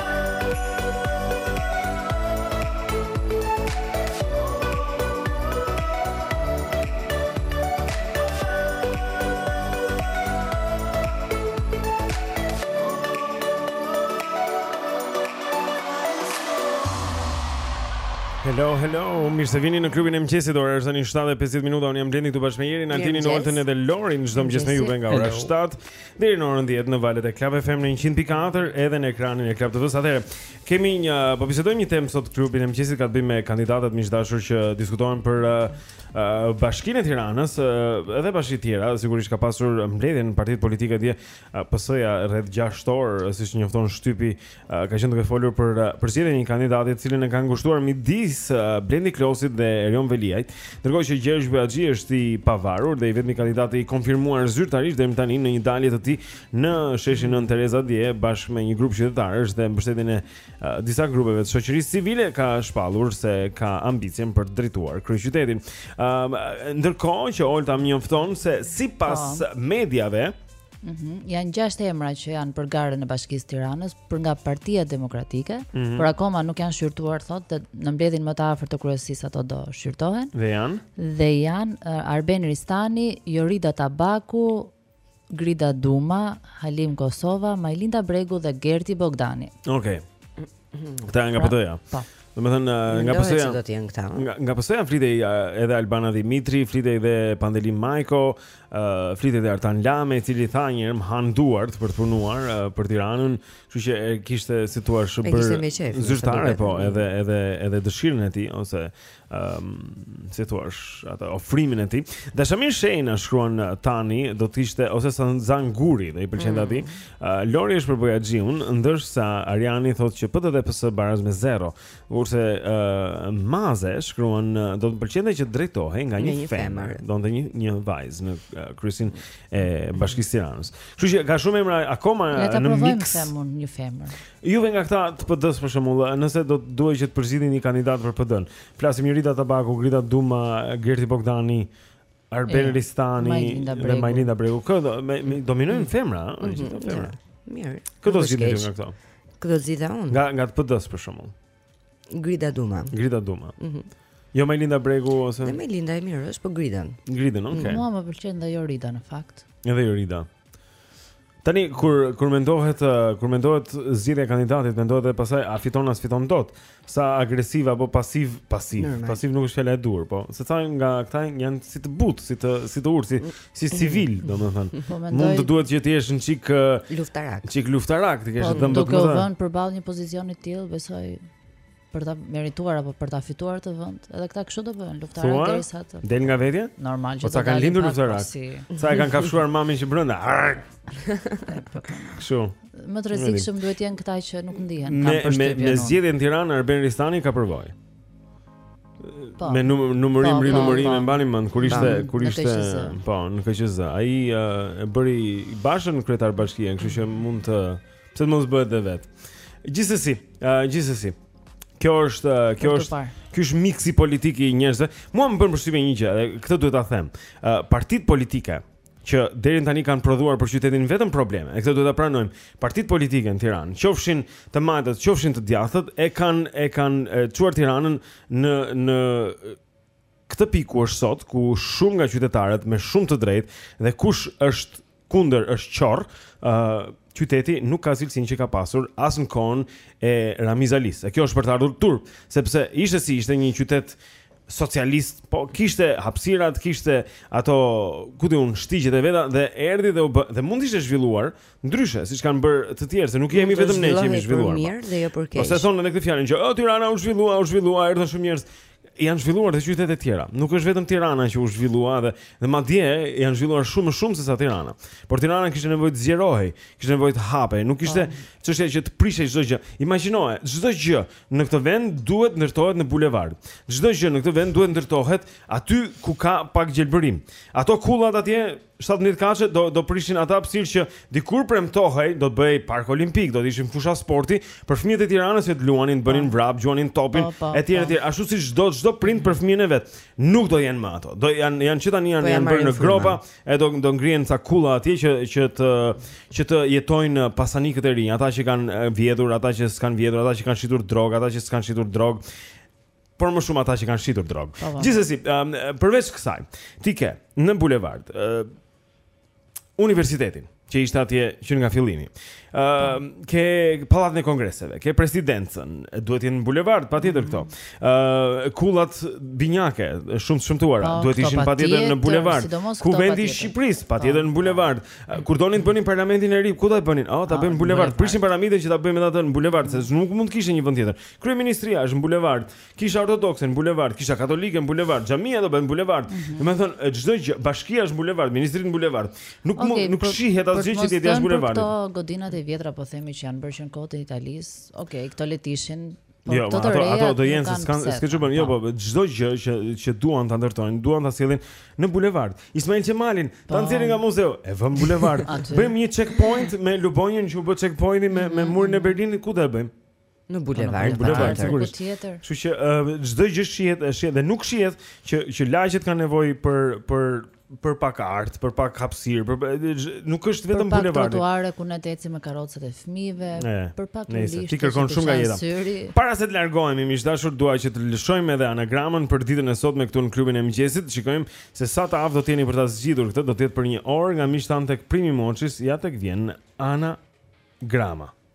Alo, alo. Mirë se vini në klubin e mëngjesit. Ora është tani 7:50 minuta. Unë jam Blendi këtu bashkë me Jerin, Altinin, Oltën dhe Lorin. Çdo mëngjes me ju nga ora 7 Deri në orën 10 në valët e Club FM në 100.4 edhe në ekranin e Club TV-së. Atëherë, kemi një po bisedojmë një temë sot klubin e mëngjesit ka të bëjë me kandidatët miq të dashur që diskutohen për uh, uh, Bashkinë e Tiranës, uh, edhe bashki të tjera, sigurisht ka pasur mbledhje në partitë politike dje, uh, PS-ja rreth 6 orë, siç njofton shtypi ka qenë duke folur për përzgjedhjen e një kandidati të cilin e kanë ngushtuar midis Blendi Klosit dhe Erion Veliajt, ndërkohë që Gjergj Bojaxhi është i pavarur dhe i vetmi kandidat i konfirmuar zyrtarisht deri tani në një dalje të tij në sheshin Nënë Tereza dje bashkë me një grup qytetarësh dhe mbështetjen e disa grupeve të shoqërisë civile ka shpallur se ka ambicien për të drejtuar kryeqytetin. Ëm uh, ndërkohë që Olta më njofton se sipas po. mediave Mm -hmm. Janë gjashtë emra që janë për garën e bashkisë së Tiranës për nga partia demokratike, mm -hmm. por akoma nuk janë shqyrtuar thotë dhe në mbledhjen më të afërt të kryesisë ato do shqyrtohen. Dhe janë? Dhe janë uh, Arben Ristani, Jorida Tabaku, Grida Duma, Halim Kosova, Majlinda Bregu dhe Gerti Bogdani. Okej. Okay. Këta janë nga pra, PD-ja. Po. Domethënë uh, nga PS-ja janë këta. Nga nga PS-ja flitej uh, edhe Albana Dimitri, flitej edhe Pandeli Majko, uh, flitej edhe Artan Lame, i cili tha një herë më hanë duart për të punuar uh, për Tiranën, kështu që e kishte si thua e bërë zyrtare po, edhe edhe edhe dëshirën e tij ose ëm um, si thua atë ofrimin e tij. Dashamir Shehi na shkruan tani do të ishte ose Sazan Guri dhe i pëlqen mm. atij. Uh, Lori është për Bojaxhiun, ndërsa Ariani thotë që PD dhe PS baraz me zero. Kurse uh, Maze shkruan do të pëlqente që të drejtohej nga një, një femër, donte një një vajzë në uh, kryesinë e Bashkisë së Tiranës. Kështu që ka shumë emra akoma në mix. Le ta provojmë një femër. Ju nga këta të PD-së për shembull, nëse do të duhej që të përzgjidhni një kandidat për PD-në. Flasim Jorida Tabaku, Grida Duma, Gerti Bogdani, Arben e, Ristani Majlinda dhe Majlinda Bregu. Kë do me, me dominojnë femra, ëh, mm -hmm, gjithë femra. Mirë. Kë do zgjidhni nga këto? Kë do zgjidhja unë? Nga nga të PD-së për shembull. Grida Duma. Grida Duma. Mhm. Mm jo Majlinda Bregu ose Majlinda e mirë është, po Gridan. Gridan, okay. Mua më pëlqen dhe Jorida në fakt. Edhe Jorida. Tani kur kur mendohet kur mendohet zgjedhja e kandidatit, mendohet edhe pastaj a fiton a s'fiton dot. Sa agresiv apo pasiv, pasiv. Normal. Pasiv nuk është fjala e duhur, po. Se ca nga këta janë si të butë, si të si të urtë, si, si civil, domethënë. Po, mund të duhet që të jesh një çik luftarak. Çik luftarak, të kesh po, dhëmbë të mëdha. Po, duke vënë përballë një pozicioni të tillë, besoj për ta merituar apo për ta fituar atë vend. Edhe këta kështu do bëhen, luftarak derisa të. Del nga vetja? Normal që po, do të. Po sa kanë lindur luftarak? Sa e kanë kafshuar mamin që brenda? Kështu. Më të rrezikshëm duhet të jenë këta që nuk ndihen, kam përshtypjen. Me me zgjedhjen Tiranë Arben Ristani ka përvojë. Po. Me numër numërim, po, rinumërim po, po. e mbani mend kur ishte kur ishte po në KQZ. Ai e bëri Bashën kryetar bashkie, kështu që mund të pse të mos bëhet edhe vet. Gjithsesi, uh, gjithsesi. Kjo është kjo është ky është miksi politik i njerëzve. Mua më bën përshtypje një gjë, këtë duhet ta them. Uh, partitë politike, që deri tani kanë prodhuar për qytetin vetëm probleme. E këtë duhet ta pranojmë. Partitë politike në Tiranë, qofshin të majtët, qofshin të djathtët, e kanë e kanë çuar Tiranën në në këtë pikë ku është sot, ku shumë nga qytetarët me shumë të drejtë dhe kush është kundër është qorr, ë uh, qyteti nuk ka cilësinë që ka pasur as në kohën e Ramiz Alisë. E kjo është për të ardhur turp, sepse ishte si ishte një qytet socialist, po kishte hapësirat, kishte ato, ku di unë, shtigjet e veta dhe erdhi dhe u bë dhe mund të ishte zhvilluar ndryshe, siç kanë bërë të tjerë, se nuk jemi Mund të vetëm ne që jemi zhvillohej për zhvilluar. po. mirë dhe jo për keq. Ose thonë edhe këtë fjalën që "Ë, Tirana u zhvillua, u zhvillua, erdhën shumë njerëz." Janë zhvilluar dhe qytete të tjera. Nuk është vetëm Tirana që u zhvillua dhe dhe madje janë zhvilluar shumë më shumë se sa Tirana. Por Tirana kishte nevojë të zgjerohej, kishte nevojë të hapej, nuk kishte Po. çështja që të prishej çdo gjë. Imagjinoje, çdo gjë në këtë vend duhet ndërtohet në bulevard. Çdo gjë në këtë vend duhet ndërtohet aty ku ka pak gjelbërim. Ato kullat atje 17 katshe do do prishin atë hapësirë që dikur premtohej do të bëhej park olimpik, do të ishin fusha sporti për fëmijët e Tiranës që të luanin, të bënin po. vrap, gjuanin topin po, po, etj etj. Ashtu si çdo çdo prind për fëmijën e vet. Nuk do jenë më ato. Do janë janë që tani janë janë bërë në gropa, E do do ngrihen ca kulla atje që që të që të jetojnë pasanikët e rinj, ata që kanë vjedhur, ata që s'kanë vjedhur, ata që kanë shitur drogë, ata që s'kanë shitur drogë. Por më shumë ata që kanë shitur drogë. Po, po. Gjithsesi, um, përveç kësaj, ti ke në bulevard uh, universitetin. që ishte atje që nga fillimi. Ë, uh, ke pallatin e kongreseve, ke presidencën, duhet të jenë në bulevard patjetër këto. Ë, mm. uh, kullat binjake, shumë të shëmtuara, po, duhet të ishin patjetër në bulevard. Kuvendi i Shqipërisë po, patjetër në bulevard. Po. Kur donin të bënin parlamentin e ri, ku do ta bënin? Ah, ta bëjmë në bulevard. Prishin piramidën që ta bëjmë atë në bulevard, se nuk mund të kishte një vend tjetër. Kryeministria është në bulevard. Kisha ortodokse në bulevard, kisha katolike në bulevard, xhamia do bëhet në bulevard. Mm -hmm. Domethënë çdo gjë, bashkia është në bulevard, ministritë në bulevard. Nuk nuk shihet asgjë që është jashtë bulevardit. Këto godinat e vjetra po themi që janë bërë që në kohë të Italisë. Okej, okay, këto le të ishin. Po jo, ato të reja, ato do jenë se s'kan s'ke çuar. Jo, po çdo gjë që që duan ta ndërtojnë, duan ta sjellin në bulevard. Ismail Qemalin, ta po. nxjerrin nga muzeu, e vëmë në bulevard. bëjmë një checkpoint me Lubonjën që u bë checkpointi me me mhm. murin e Berlinit, ku do e bëjmë? Në bulevard, në bulevard sigurisht. Tjetër. Kështu që çdo gjë shihet, shihet dhe nuk shihet që që lagjet kanë nevojë për për për pak art, për pak hapësirë, për nuk është vetëm bulevard. Për pak trotuare ku ne ecim me karrocat e fëmijëve, për pak lishtë. Ne, ti kërkon shumë nga jeta. Para se të largohemi, miq të dashur, dua që të lëshojmë edhe anagramën për ditën e sotme këtu në klubin e mëngjesit. Shikojmë se sa të aftë do të jeni për ta zgjidhur këtë, do të jetë për një orë nga miqtë tanë tek Primi Watches, ja tek vjen anagrama.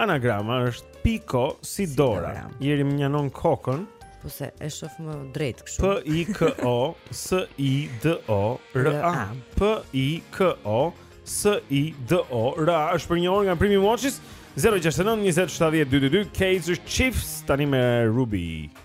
Anagrama është pikosidora. Jeri mënjanon kokën. Po se e shof më drejt kështu. P I K O S I D O R A. P I K O S I D O R A është për një orë nga Primi Watches 069 20 70 222 Kaiser Chiefs tani me Ruby. Ruby.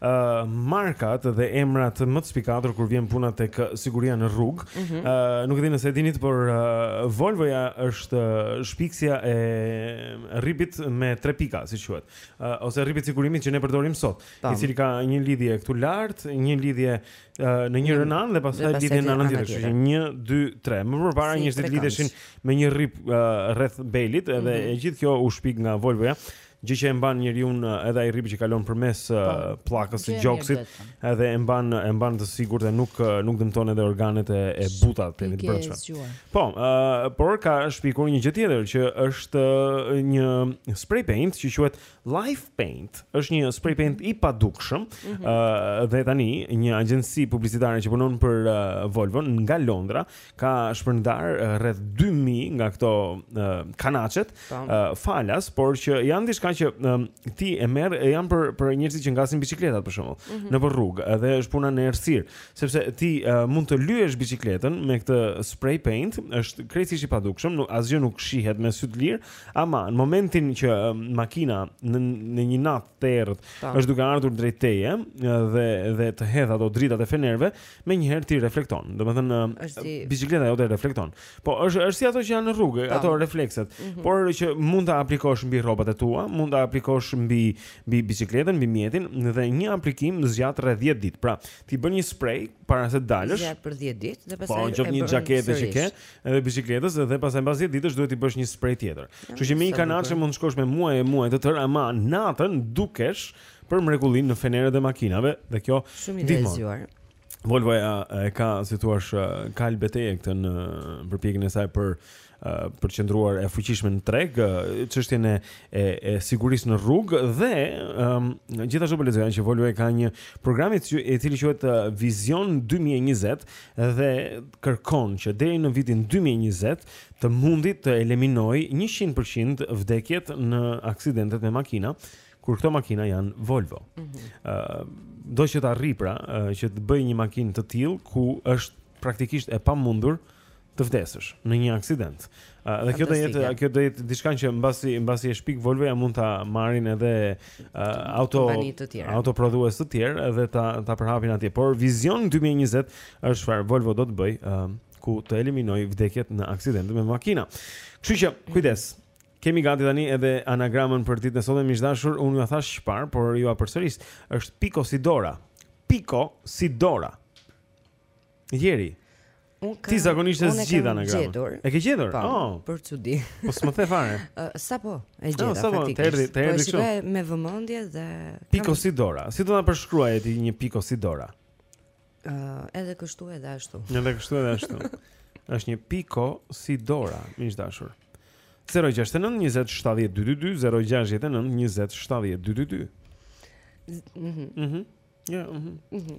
uh, markat dhe emrat më të spikatur kur vjen puna tek siguria në rrugë. Ëh, mm -hmm. uh, nuk e di nëse e dinit, por uh, Volvoja është shpikësja e rripit me tre pika, siç quhet. Uh, ose rripit të sigurimit që ne përdorim sot, Tam. i cili ka një lidhje këtu lart, një lidhje uh, në njërën anë dhe pastaj lidhje në anën tjetër, kështu që 1 2 3. Më përpara si njerëzit lidheshin me një rrip uh, rreth belit, edhe mm -hmm. e gjithë kjo u shpik nga Volvoja. gjë që e mban njeriun edhe ai rripi që kalon përmes po, pllakës së gjoksit, edhe e mban e mban të sigurt dhe nuk nuk dëmton edhe organet e, e buta të të brendshme. Po, uh, por ka shpikur një gjë tjetër që është një spray paint që quhet Life Paint. Është një spray paint i padukshëm. Ëh mm -hmm. uh, dhe tani një agjenci publicitare që punon për uh, Volvon nga Londra ka shpërndarë rreth 2000 nga këto uh, kanaçet uh, falas, por që janë diçka që uh, ti e merr e janë për për njerëzit që ngasin biçikletat për shembull, mm -hmm. nëpër rrugë, edhe është puna në errësirë, sepse ti uh, mund të lyesh biçikletën me këtë spray paint, është krejtësisht i padukshëm, asgjë nuk shihet me sy të lirë, ama në momentin që uh, makina në, në një natë të errët është duke ardhur drejt teje uh, dhe dhe të hedh ato dritat e fenerëve, menjëherë ti reflekton. Domethënë biçikleta jote reflekton. Po është është si ato që janë në rrugë, ato reflekset. Mm -hmm. Por që mund ta aplikosh mbi rrobat e tua, mund ta aplikosh mbi mbi biçikletën, mbi mjetin dhe një aplikim zgjat rreth 10 ditë. Pra, ti bën një spray para se të dalësh. Zgjat për 10 ditë dhe pastaj po, e bën. Po, gjatë një xhakete që ke, edhe biçikletës dhe pastaj mbas 10 ditësh duhet t'i bësh një spray tjetër. Kështu që me një kanaçe mund të shkosh me muaj e muaj të tërë, ama natën dukesh për mrekullitë në fenerët e makinave dhe kjo shumë i dëgjuar. Volvo e ka, si thua, kalë beteje këtë në përpjekjen e saj për për të qëndruar e fuqishme në treg, çështjen e e, e sigurisë në rrugë dhe um, gjithashtu po lexojmë që Volvo ka një program i cili quhet Vision 2020 dhe kërkon që deri në vitin 2020 të mundë të eliminojë 100% vdekjet në aksidentet me makina kur këto makina janë Volvo. Ëh, mm -hmm. uh, do që të arrijë pra, uh, që të bëjë një makinë të tillë ku është praktikisht e pamundur të vdesësh në një aksident. Uh, dhe kjo do jetë, kjo do jetë diçka që mbasi mbasi e shpik Volvoja mund ta marrin edhe uh, auto autoprodhues të tjerë edhe ta ta përhapin atje. Por Vision 2020 është çfarë Volvo do të bëjë, uh, ku të eliminojë vdekjet në aksidente me makina. Kështu që kujdes. Mm -hmm. Kemi gati tani edhe anagramën për ditën e sotme, miq të dashur, unë ju thashë çfarë, por jua përsëris. Është Piko Sidora. Piko Sidora. Jeri. ti zakonisht e zgjidh anagramën. E ke gjetur? Po, oh. për çudi. Po s'më the fare. Sapo? E gjeta sapo, Të erdhi, të erdhi kështu. Po me vëmendje dhe Piko Sidora. Si do ta përshkruaje ti një Piko Sidora? Uh, edhe kështu edhe ashtu. Edhe kështu edhe ashtu. Është një Piko Sidora, miq të dashur. 069 20 70 222 069 20 70 222. Mhm. Mhm. Ja, mhm. mhm.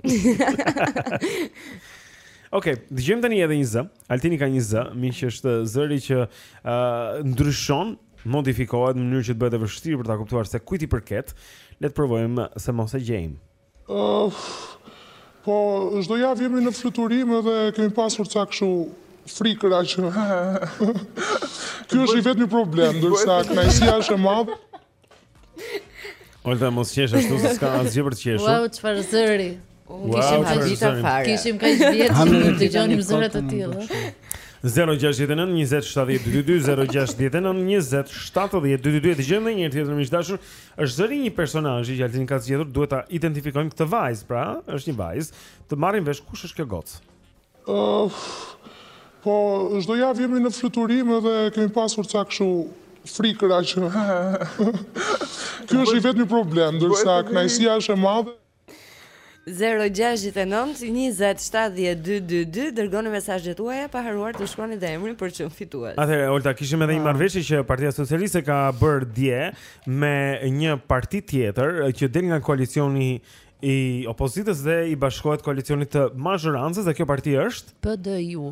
Okej, okay, dëgjojmë tani edhe një zë. Altini ka një zë, miq është zëri që ë uh, ndryshon, modifikohet në mënyrë që të bëhet e vështirë për ta kuptuar se kujt i përket. Le të provojmë se mos e gjejmë. Po, çdo javë jemi në fluturim edhe kemi pasur ca kështu frikëra që Ky është i vetmi problem, ndërsa kënaqësia është e madhe. Olta mos qesh ashtu se s'ka asgjë për të qeshur. Wow, çfarë zëri. Kishim ka gjitha fare. Kishim kaq vjet që s'dëgjonim zëra të tillë. 069 20 70 222 069 20 70 222 Dëgjojmë njëherë tjetër miq të dashur Është zëri i një personazhi që Altini ka zgjedhur, duhet ta identifikojmë këtë vajzë, pra, është një vajzë, të marrim vesh kush është kjo gocë. Uh, po, çdo javë jemi në fluturim edhe kemi pasur ca kështu frikëra që. Ky është i vetmi problem, ndërsa kënaqësia është e madhe. 069 20 70 222 Dërgoni mesazhet tuaja Pa harruar të shkruani dhe emrin për çmim fitues. Atëherë, Olta, kishim edhe një marrëveshje që Partia Socialiste ka bërë dje Me një parti tjetër Që del nga koalicioni i opozitës dhe i bashkohet koalicionit të mazhorancës dhe kjo parti është PDIU,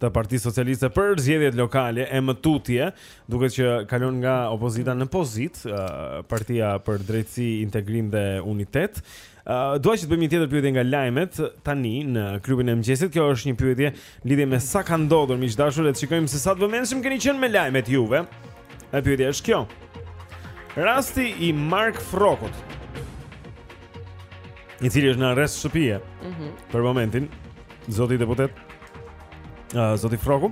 të Partisë Socialiste për zgjedhjet lokale e më tutje, duket që kalon nga opozita në pozitë, uh, partia për drejtësi, integrim dhe unitet. Uh, Dua që të bëjmë një tjetër pyetje nga lajmet tani në klubin e mëngjesit. Kjo është një pyetje lidhje me sa ka ndodhur miq dashur, le të shikojmë se sa të vëmendshëm keni qenë me lajmet juve. E pyetja është kjo. Rasti i Mark Frrokut. I cili është në arrest shtëpie. Mhm. Mm për momentin Zoti deputet uh, Zoti Frroku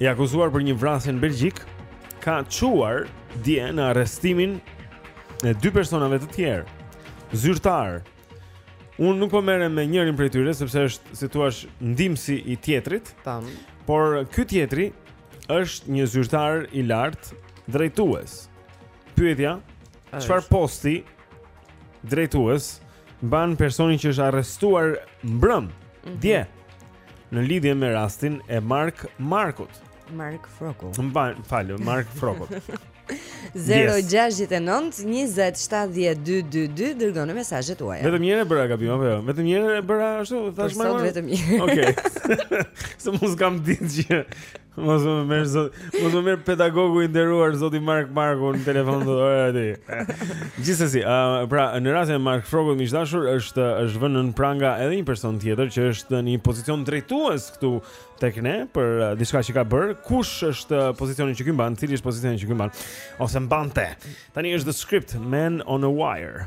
I akuzuar për një vrasje në Belgjikë Ka çuar dje në arrestimin E dy personave të tjerë Zyrtarë Unë nuk po merrem me njërin prej tyre Sepse është si tu thuash ndihmësi i tjetrit Tam. Por ky tjetri është një zyrtar i lartë drejtues Pyetja Çfarë posti drejtues mban personi që është arrestuar mbrëm mm -hmm. dje në lidhje me rastin e Mark Markut. Mark Frroku. Më fal, fal, Mark Frroku. 0-6-9-20-70-222 Dërgoni mesazhet tuaja Vetëm një herë bëra gabim për jo Vetëm një herë bëra ashtu Për sot vetëm një herë Okej Se mu s'kam ditë që Mos më merr zot, mos më merr pedagogu i nderuar zoti Mark Marku në telefon do ora ti. Gjithsesi, uh, pra në rastin e Mark Frrokut miq dashur është është vënë në pranga edhe një person tjetër që është në një pozicion drejtues këtu tek ne për uh, diçka që ka bërë, kush është uh, pozicioni që ky mban, cili është pozicioni që ky mban ose mbante. Tani është the script man on a wire.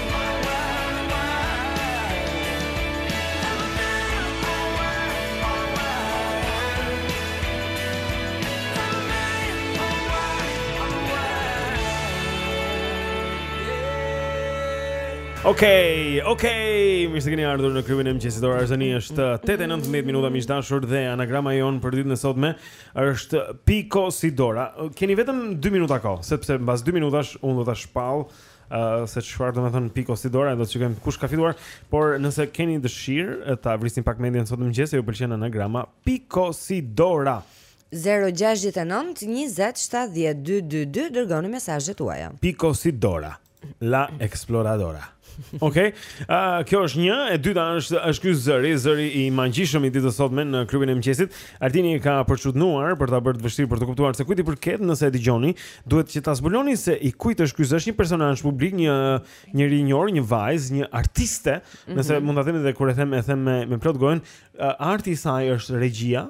Okej, okay, okej, okay. Mirë se keni ardhur në klubin e mëngjesit. Ora tani është 8:19 minuta miq dashur dhe anagrama jonë për ditën e sotme është Piko Sidora. Keni vetëm 2 minuta kohë, sepse mbas 2 minutash unë do ta shpall uh, se çfarë do të thotë Pico Sidora, do të shikojmë kush ka fituar, por nëse keni dëshirë ta vrisni pak mendjen sot në mëngjes, ju pëlqen anagrama Pico Sidora. 069 20 70 222 dërgoni mesazhet tuaja. Pico Sidora, la exploradora. Okej. Okay. Uh, kjo është një, e dyta është është ky zëri, zëri i magjishëm i ditës sotme në klubin e mëngjesit. Artini e ka përçudnuar për ta bërë të vështirë për t'u kuptuar se kujt i përket nëse e dëgjoni. Duhet që ta zbuloni se i kujt është ky zë, është një personazh publik, një njeri i njohur, një vajzë, një artiste, mm -hmm. nëse mhm. mund ta themi dhe kur e them e them me me plot gojën, arti i saj është regjia.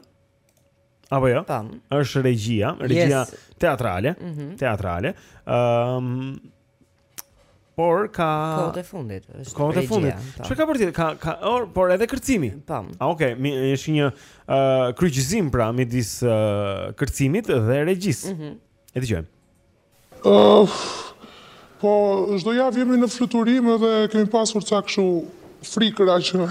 Apo jo? Tam. Është regjia, regjia yes. teatrale, mm -hmm. teatrale. Ëm um, Por ka kohët e fundit, është kohët e fundit. Po. Çfarë ka për të? Ka ka or, por edhe kërcimi. Po. A ok, mi është një ë uh, kryqëzim pra midis uh, kërcimit dhe regjisë. Mhm. Mm e dëgjojmë. Ëh. Uh, po, çdo javë jemi në fluturim edhe kemi pasur ca kështu Frikëra që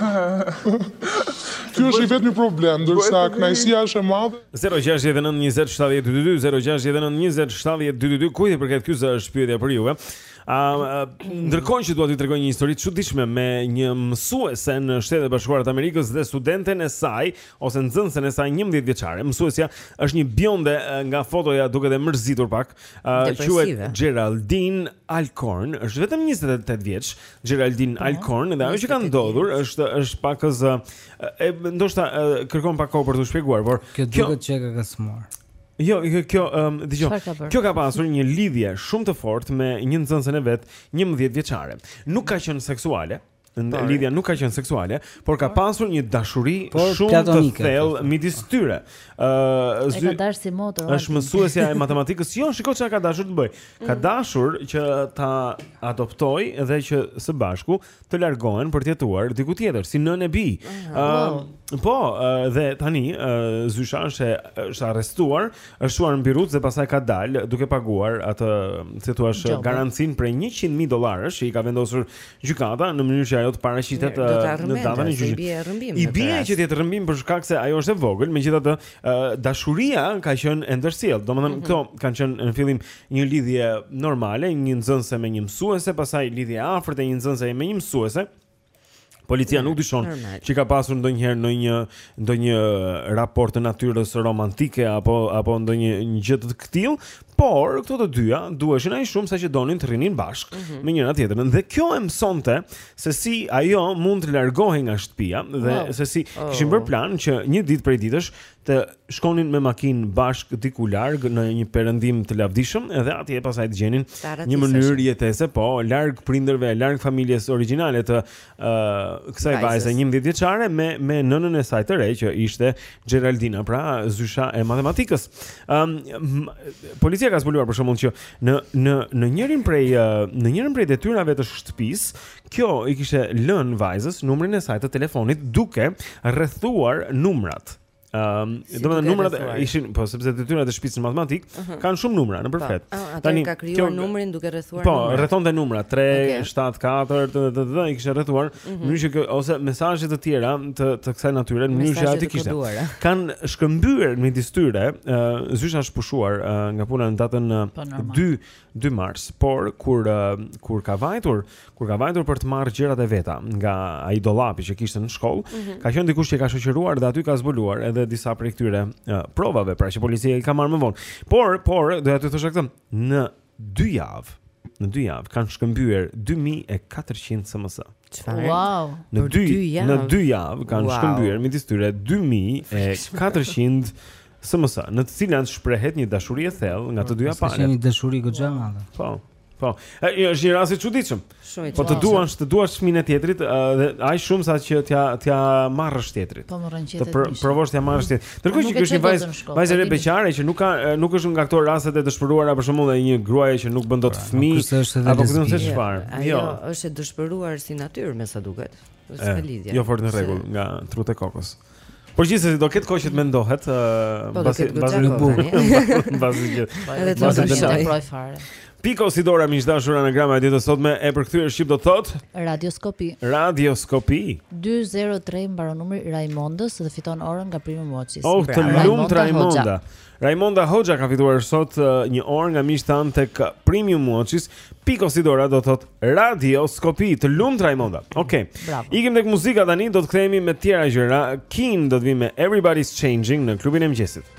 Ky është i vetmi problem, ndërsa kënaqësia është e madhe. 069 20 70 222 069 20 70 222 kujt i përket ky zë është pyetja për juve. A ndërkohë që dua t'ju tregoj një histori të çuditshme me një mësuese në Shtetet e Bashkuara të Amerikës dhe studenten e saj ose nxënësen e saj 11 vjeçare. Mësuesja është një bjonde nga fotoja duket e mërzitur pak. Quhet Geraldine Alcorn, është vetëm 28 vjeç Geraldine po, Alcorn dhe ajo që ka ndodhur është është pak ose ndoshta kërkon pak kohë për t'u shpjeguar, por kjo duket që ka kasuar. Jo, kjo kjo um, dëgjoj. Kjo ka pasur një lidhje shumë të fortë me një nxënësen e vet, 11 vjeçare. Nuk ka qenë seksuale. Lidhja nuk ka qenë seksuale, por ka pasur një dashuri por, shumë të thellë midis tyre. Ëh, uh, zy. Është mësuesja e matematikës. Jo, shikoj çka ka dashur të bëjë. ka mhm. dashur që ta adoptojë dhe që së bashku të largohen për të jetuar diku tjetër si nënë e bijë. Mhm. Ëm po, dhe tani Zysha është është arrestuar, është çuar në birucë dhe pastaj ka dalë duke paguar atë, si thua, garancinë prej 100.000 dollarësh që i ka vendosur gjykata në mënyrë që ajo të paraqitet në datën e gjyqit. I bie që të jetë rrëmbim për shkak se ajo është e vogël, megjithatë dashuria ka qenë e ndërsjellë. Domethënë mm -hmm. këto kanë qenë në fillim një lidhje normale, një nxënëse me një mësuese, pastaj lidhje e afërt e një nxënëse me një mësuese. Policia nuk dyshon që ka pasur ndonjëherë ndonjë ndonjë raport të natyrës romantike apo apo ndonjë gjë të tillë, Por këto të dyja duheshin aq shumë saqë donin të rrinin bashkë mm -hmm. me njëra tjetrën dhe kjo e mësonte se si ajo mund të largohej nga shtëpia dhe oh. se si oh. kishin bërë plan që një ditë prej ditësh të shkonin me makinë bashkë diku larg në një perëndim të lavdishëm edhe atje pastaj të gjenin një mënyrë jetese po larg prindërve larg familjes origjinale të uh, kësaj vajze 11 vjeçare me me nënën e saj të re që ishte Geraldina, pra zysha e matematikës. Ëm um, policia ka zbuluar për shembull që në në në njërin prej në njërin prej detyrave të shtëpisë, kjo i kishte lënë vajzës numrin e saj të telefonit duke rrethuar numrat Ëm, um, si domethënë numrat ishin, po sepse detyrat e shpisë në matematikë uh mhm. -huh. kanë shumë numra nëpër, po, fletë. Tani ka krijuar kjo... numrin duke rrethuar. Po, rrethonte numra 3, okay. 7, 4, të të të i kishte rrethuar, uh mhm. -huh. mënyrë që ose mesazhe të tjera të të kësaj natyre, në mënyrë që aty kishte. Kanë shkëmbyer midis tyre, uh, zysha është pushuar uh, nga puna në datën 2 po, 2 mars, por kur kur ka vajtur, kur ka vajtur për të marrë gjërat e veta nga ai dollapi që kishte në shkollë, mm -hmm. ka qenë dikush që e ka shoqëruar dhe aty ka zbuluar edhe disa prej këtyre uh, provave, pra që policia i ka marrë më vonë. Por, por doja të thosha këtë, në 2 javë, në 2 javë kanë shkëmbyer 2400 SMS. Çfarë? Wow. Në 2 në 2 javë kanë wow. shkëmbyer midis tyre 2400 SMS, në të cilën shprehet një dashuri e thellë nga të dyja palët. Është një dashuri goxha e madhe. Po. Po. Është një rast i çuditshëm. Po të duan, të duash fëmin e tjetrit dhe aq shumë sa që t'ia t'ia marrësh tjetrit. Po më rënqet. Të provosh t'ia marrësh tjetrit. Po, Ndërkohë që është një vajzë, vajzë beqare që nuk ka nuk është nga ato rastet e dëshpëruara për shembull e një gruaje që nuk bën dot pra, fëmijë. Apo kujton se çfarë? Jo, është e dëshpëruar si natyrë me sa duket. S'ka lidhje. Jo fort në rregull nga trutë e kokës. Ëh. Por gjithsesi do ketë kohë që të mendohet, ëh, po, pasi pasi të bukur. Pasi që. Edhe të mos të proj fare. Piko si dora, miq të dashur, anagrama e ditës sot me e përkthyer shqip do të thotë Radioskopi. Radioskopi. 203 mbaron numri i Raimondës dhe fiton orën nga Premium Watches. Oh, të lumtë Raimonda. Raimonda Hoxha ka fituar sot një orë nga miqtë tanë tek Premium Watches. Piko si dora do të thotë Radioskopi. Të lumtë Raimonda. Okej. Okay. Ikim tek muzika tani, do të kthehemi me tjera gjëra. Keane do të vijë me Everybody's Changing në klubin e mëngjesit.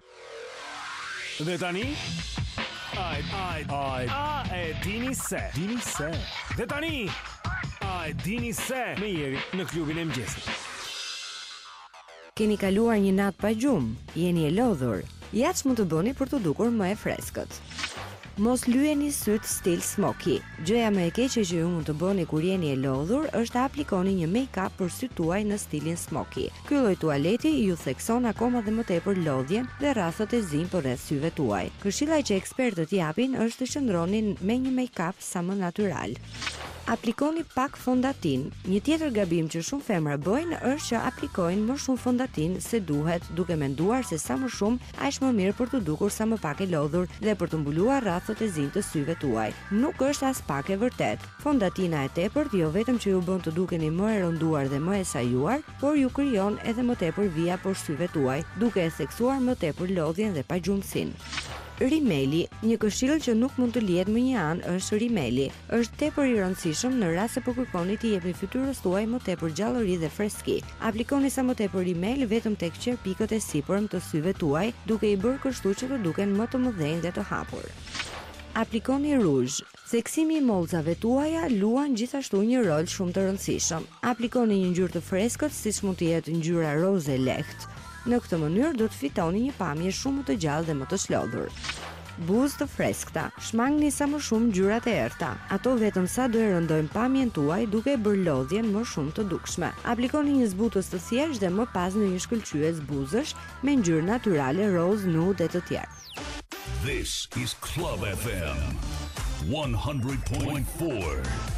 Dhe tani Ai ai ai a e dini se dini se Dhe tani A e dini se me Jerin në klubin e mëngjesit Keni kaluar një natë pa gjumë, jeni e lodhur. Ja ç'mund të bëni për t'u dukur më e freskët. Mos lyeni sytë stil smoky. Gjëja më e keqe që ju mund të bëni kur jeni e lodhur është të aplikoni një make-up për sytë tuaj në stilin smoky. Ky lloj tualeti ju thekson akoma dhe më tepër lodhjen dhe rrathët e zinj përreth syve tuaj. Këshilla që ekspertët japin është të qëndroni me një make-up sa më natyral. Aplikoni pak fondatinë. Një tjetër gabim që shumë femra bëjnë është që aplikojnë më shumë fondatinë se duhet, duke menduar se sa më shumë aq më mirë për t'u dukur sa më pak e lodhur dhe për të mbuluar rrathët e zinj të syve tuaj. Nuk është aspak e vërtetë. Fondatina e tepërt jo vetëm që ju bën të dukeni më e rënduar dhe më e sajuar, por ju krijon edhe më tepër vija poshtë syve tuaj, duke e theksuar më tepër lodhjen dhe pagjumësinë. Rimeli, Një këshillë që nuk mund të lihet mënjanë është rimeli. Është tepër i rëndësishëm në rast se po kërkoni t'i jepni fytyrës tuaj më tepër gjallëri dhe freski. Aplikoni sa më tepër rimel vetëm tek qerpikët e sipërm të syve tuaj, duke i bërë kështu që të duken më të mëdhenj dhe të hapur. Aplikoni ruzh. Theksimi i mollëzave tuaja luan gjithashtu një rol shumë të rëndësishëm. Aplikoni një ngjyrë të freskët, siç mund të jetë ngjyra rozë e lehtë. Në këtë mënyrë do të fitoni një pamje shumë më të gjallë dhe më të shlodhur. Buzë të freskëta, shmangni sa më shumë ngjyrat e errëta. Ato vetëm sa do e rëndojnë pamjen tuaj duke e bërë lodhjen më shumë të dukshme. Aplikoni një zbutës të thjeshtë dhe më pas ndonjë shkëlqyes buzësh me ngjyrë natyrale, rozë, nude e të tjerë. This is Club FM 100.4.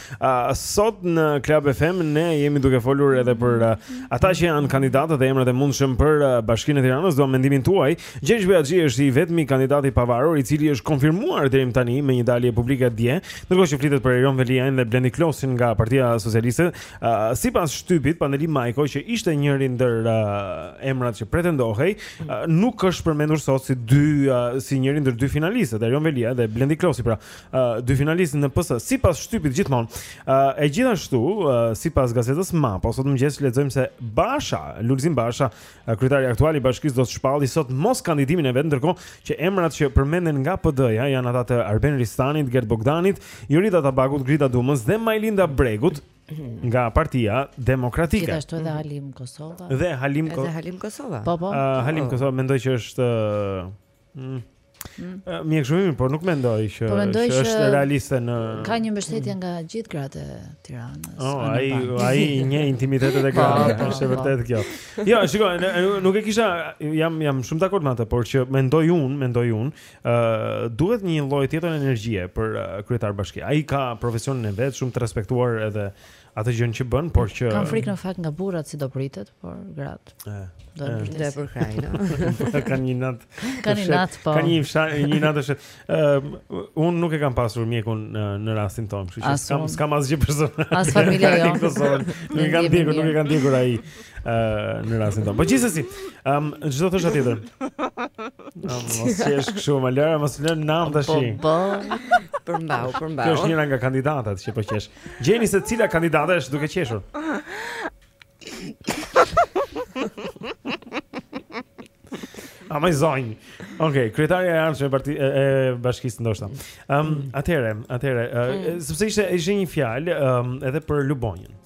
Uh, sot në Club FM ne jemi duke folur edhe për uh, ata që janë kandidatët dhe emrat e mundshëm për uh, Bashkinë e Tiranës, dua mendimin tuaj. Gjergj Bojaxhi është i vetmi kandidat i pavarur i cili është konfirmuar deri më tani me një dalje publike dje, ndërkohë që flitet për Erion Veliajn dhe Blendi Klosin nga Partia Socialiste. Uh, sipas shtypit Pandeli Majko që ishte njëri ndër uh, emrat që pretendohej, uh, nuk është përmendur sot si dy uh, si njëri ndër dy finalistët, Erion Veliaj dhe Blendi Klosi. Pra, dy finalistë në PS, sipas shtypit gjithmonë. Ë uh, e gjithashtu, uh, sipas gazetës Mapa, sot në mëngjes lexojmë se Basha, Lulzim Basha, uh, kryetari aktual i bashkisë do të shpalli sot mos kandidimin e vet, ndërkohë që emrat që përmenden nga PD-ja janë ata të Arben Ristanit, Gert Bogdanit, Jorida Tabakut, Grida Dumës dhe Majlinda Bregut nga partia demokratike. Gjithashtu edhe Halim Kosova. Dhe Halim Kosova. Halim Kosova. Po po. Uh, Halim po. Kosova mendoj që është uh, Mm. Mm. Mjek shumë mirë, por nuk mendoj që, po mendoj që është realiste në Ka një mbështetje nga gjithë gratë e Tiranës. Oh, ai ai një intimitet edhe ka, po, po, është po. vërtet kjo. Jo, shikoj, nuk e kisha jam jam shumë dakord me atë, por që mendoj unë, mendoj unë, ë uh, duhet një lloj tjetër energjie për uh, kryetar bashkie. Ai ka profesionin e vet, shumë të respektuar edhe atë gjën që bën, por që Kam frikë në fakt nga burrat si do pritet, por gratë. Ë. Do të pritet. Dhe për krajin. Ata kanë një inat. Kanë një inat po. Kanë një fsha, një inat është. Ë, unë nuk e kam pasur mjekun në, në rastin tonë, kështu që s'kam s'kam asgjë personale. As familja jonë. Nuk e ka ndjekur, nuk e ka ndjekur ai ë në rastin tonë. Po gjithsesi, ëm um, ç'do thosha tjetër. Ëm mos qesh kështu më lëra, mos lër nam tash. Po, po. Përmbau, përmbau. Kjo është njëra nga kandidatat që po qesh. Gjeni se cila kandidate është duke qeshur. A moj zonjë. Okej, okay, kryetarja e ardhshme e parti e, e bashkisë ndoshta. Ëm, um, mm. atëherë, atëherë, uh, mm. sepse ishte ishte një fjalë um, edhe për Lubonjën.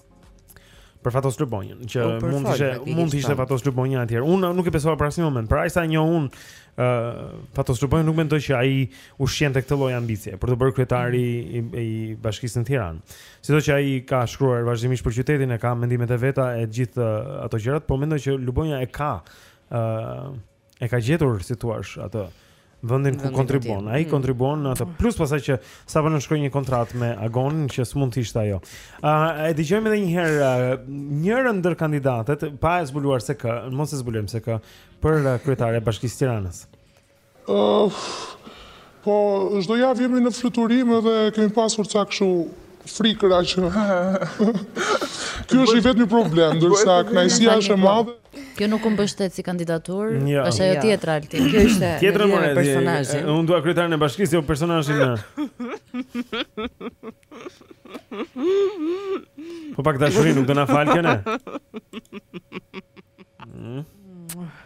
Për Fatos Lubonjën, që oh, mund të ishte mund të ishte Fatos Lubonja atje. Unë nuk e besova për asnjë moment, pra sa njoh unë uh, Fatos Lubonjën nuk mendoj që ai ushqente këtë lloj ambicie për t'u bërë kryetari i, i, i bashkisë në Tiranë. Sido që ai ka shkruar vazhdimisht për qytetin, e ka mendimet e veta e të gjithë uh, ato gjërat, por mendoj që Lubonja e ka ë uh, e ka gjetur si të thuash atë vendin ku kontribuon. Ai mm. kontribuon atë mm. plus pastaj që sapo nënshkroi një kontratë me Agonin që s'mund të ishte ajo. Ë uh, e dëgjojmë edhe një herë uh, njërën ndër kandidatet pa e zbuluar se kë, mos e zbulojmë se kë për uh, kryetare e Bashkisë Tiranës. Ëh. Uh, Po çdo javë jemi në fluturim edhe kemi pasur ca kështu frikëra që ky është i vetmi problem, ndërsa kënaqësia është e madhe. Kjo nuk u mbështetet si kandidaturë, jo. është ajo jo. tjetra Alti. Kjo ishte tjetra më personazhi. Unë dua kryetarin e bashkisë, jo personazhin e. Po pak dashuri nuk do na falë kjo ne. Mm.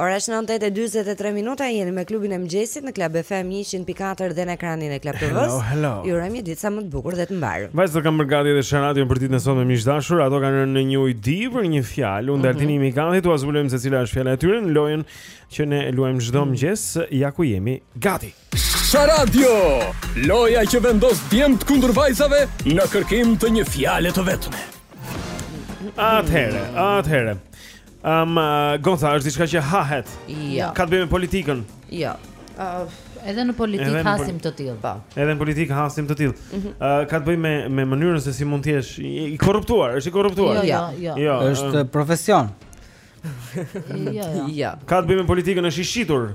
Ora është 9:43 minuta, jeni me klubin e mëngjesit në Club FM 104 dhe në ekranin e Club TV-s. Ju urojmë një ditë sa më të bukur dhe të mbarë. Vajzat kanë bërë gati edhe Sharadion për ditën e sotme miq të dashur, ato kanë rënë në një ujdi për një fjalë, unë mhm. dhe Altini jemi gati t'ua zbulojmë se cila është fjala e tyre në lojën që ne luajmë çdo mhm. mëngjes, ja ku jemi. Gati. Sharadio, loja që vendos djemtë kundër vajzave në kërkim të një fjale të vetme. Atëherë, atëherë. Ëm um, Gonza, është diçka që hahet. Jo. Ka të bëjë me politikën. Jo. Uh, edhe në politikë edhe hasim të tillë, po. Edhe në politikë hasim të tillë. Ëh, mm -hmm. uh, ka të bëjë me me mënyrën se si mund të jesh i korruptuar, është i korruptuar. Jo, jo, jo. jo është uh, profesion. Jo, jo. Ja. Ka të bëjë me politikën e shishitur.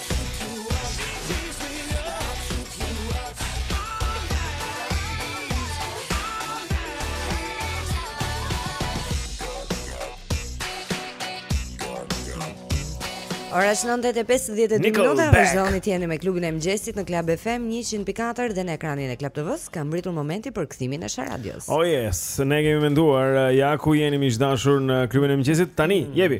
Ora është 9:52 minuta, vazhdoni të jeni me klubin e mëngjesit në Club FM 104 dhe në ekranin e Club TV-s. Ka mbërritur momenti për kthimin e Sharadios. Oh yes, ne kemi menduar uh, ja ku jeni miq të dashur në klubin e mëngjesit tani. Mm. Jepi.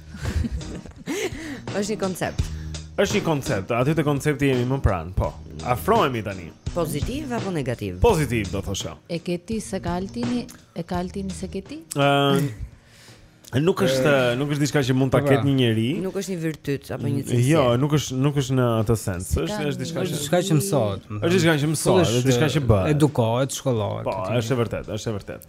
Është një koncept. Është një koncept. Aty te koncepti jemi më pranë, po. Afrohemi tani. Pozitiv apo negativ? Pozitiv do thosha. E ke ti s'e ka Altini, e ka Altini s'e ke ti? Ëm Nuk është nuk është diçka që mund ta po pra. ketë një njeri. Nuk është një virtyt apo një cilësi. Jo, nuk është nuk është në atë sens. Është është diçka që diçka që mësohet. Është diçka që mësohet, është diçka që bëhet. Edukohet, shkollohet. Po, është e vërtetë, është e vërtetë.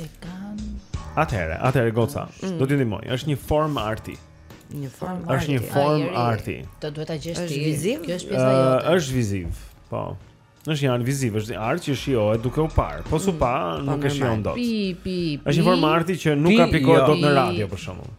E kam. Atëherë, atëherë goca, mm. do t'ju ndihmoj. Është një formë arti. Një formë arti. Është një formë arti. Do duhet ta gjesh ti. Është viziv? Kjo është pjesa jote. Është viziv. Po. Është një art viziv, është art që shijohet duke u parë. Po s'u mm. pa, nuk e shijon dot. Është një formë arti që nuk aplikohet dot në radio për shembull.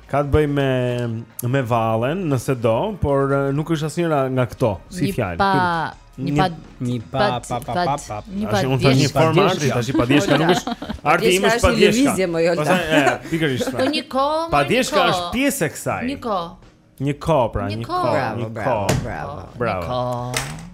Ka të bëjë me me vallen, nëse do, por nuk është asnjëra nga këto, si fjalë. Një pa Një pa një pa pa pa pa pa. Një pa një pa një formë arti, tashi padjeshka nuk është. Arti im është padjeshka. Pastaj e pikërisht. Po një kohë, një kohë. Padjeshka është pjesë e kësaj. Një kohë. Një kohë pra, një kohë. Bravo, bravo, bravo. Bravo.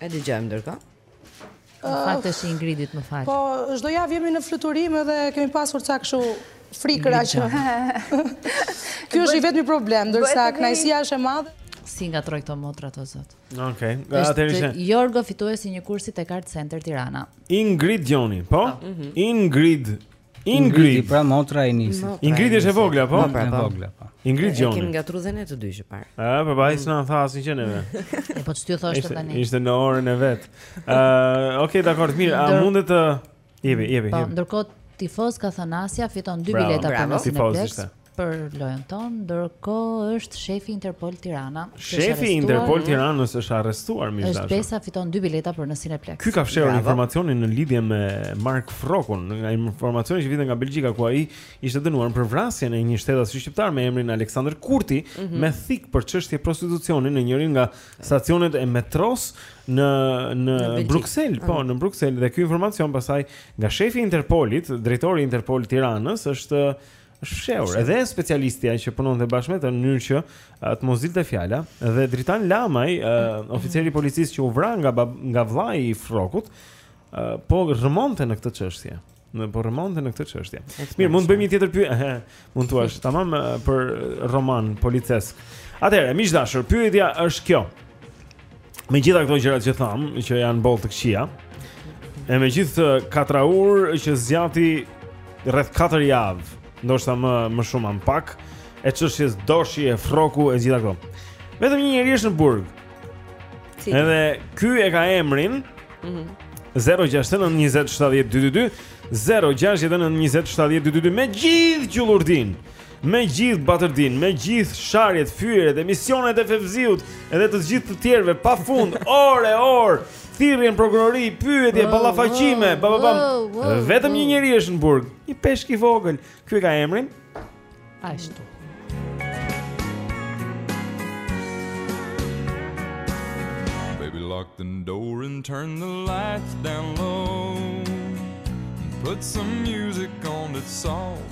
E dëgjojmë ndërkaq? Në fakt është Ingridit në fakt. Po, çdo javë jemi në fluturim edhe kemi pasur cak shu frikër a që. Kjo është i vetmi problem, ndërsa kënaqësia është e madhe. Si ngatërroj këto motrat, o zot. Ok, nga atë rishë. Jorgo fituesi i një kursi te Kart Center Tirana. Ingrid Gjoni, po? po. Mhm. Ingrid Ingridi, pra motra e Enisit. Ingridi është e vogla, po? Po, e vogla, po. Ingrid Gjoni. Kemi ngatërru dhe ne të dy që parë. Ë, po ai s'na tha asnjë gjë neve. E po ç'të thoshte tani? Ishte në orën e vet. Ë, okay, dakord, mirë. A mundet të jepi, jepi, po, jepi. Po, ndërkohë tifoz ka thënë Asia fiton dy bileta për në Cineplex. për lojën tonë, ndërkohë është shefi i Interpol Tirana. Shefi i Interpol Tiranës është arrestuar më Është pesa fiton dy bileta për në Cineplex. Ky ka fshehur informacionin në lidhje me Mark Frrokun, nga informacioni që vjen nga Belgjika ku ai ishte dënuar për vrasjen e një shtetasi shqiptar me emrin Aleksandër Kurti mm -hmm. me thikë për çështje prostitucioni në njërin nga stacionet e metrosë në në, në Bruksel, po, mm -hmm. në Bruksel dhe ky informacion pastaj nga shefi i Interpolit, drejtori i Interpol Tiranës është Është fshehur. Edhe specialistja që punonte bashkë me të në mënyrë që të mos dilte fjala dhe Dritan Lamaj, uh, oficeri i policisë që u vra nga nga vllai i Frrokut, uh, po rrëmonte në këtë çështje. Në po rrëmonte në këtë çështje. Mirë, mund të bëjmë një tjetër pyetje. Mund të thuash, tamam për roman policesk. Atëherë, miq të dashur, pyetja është kjo. Me gjithë këto gjërat që thamë Që janë boll të këqija E me gjithë katrahurë Që zgjati rreth 4 javë Ndoshta më, më shumë a më pak E çështjes Doshi e Frroku e gjitha këto Vetëm një njëri është në burg si. Edhe ky e ka emrin mm -hmm. 069 20 70 222 069 20 70 222 Me gjithë gjullurdinë Me gjithë batërdinë, me gjithë sharjet, fyerjet, emisionet e Fevziut edhe të gjithë të tjerëve pa fund, orë e orë, thirrje në prokurori, pyetje, ballafaqime, ba ba bam. Vetëm një njeri është në burg, një peshk i vogël. Ky ka emrin. Ashtu. Baby lock the door and turn the lights down low. Put some music on that's soft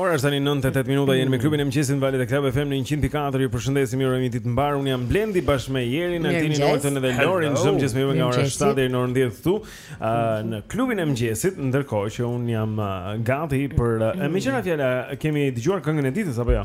Ora është tani 9:08 minuta, jemi me klubin e mëngjesit në valët e Club FM në 104. Ju përshëndesim, ju urojmë një ditë të mbarë. Unë jam Blendi bashkë me Jerin, Antin, Oltën dhe Lorin. Çdo mëngjes me ju nga ora 7 deri në orën 10 këtu, në klubin e mëngjesit, ndërkohë që unë jam gati për meqë ra fjala, kemi dëgjuar këngën e ditës apo jo?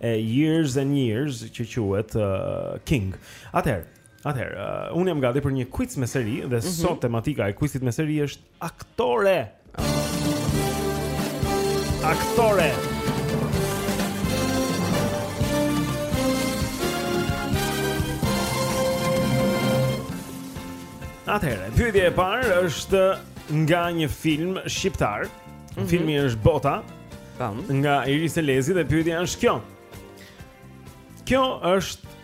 e Years and Years që quhet uh, King. Atëherë, atëherë, uh, unë jam gati për një quiz me seri dhe mm -hmm. sot tematika e quizit me seri është aktore. Aktore. Atëherë, pyetja e parë është nga një film shqiptar. Mm -hmm. Filmi është Bota. Tam. Nga Iris Elezi dhe pyetja është kjo. Kjo është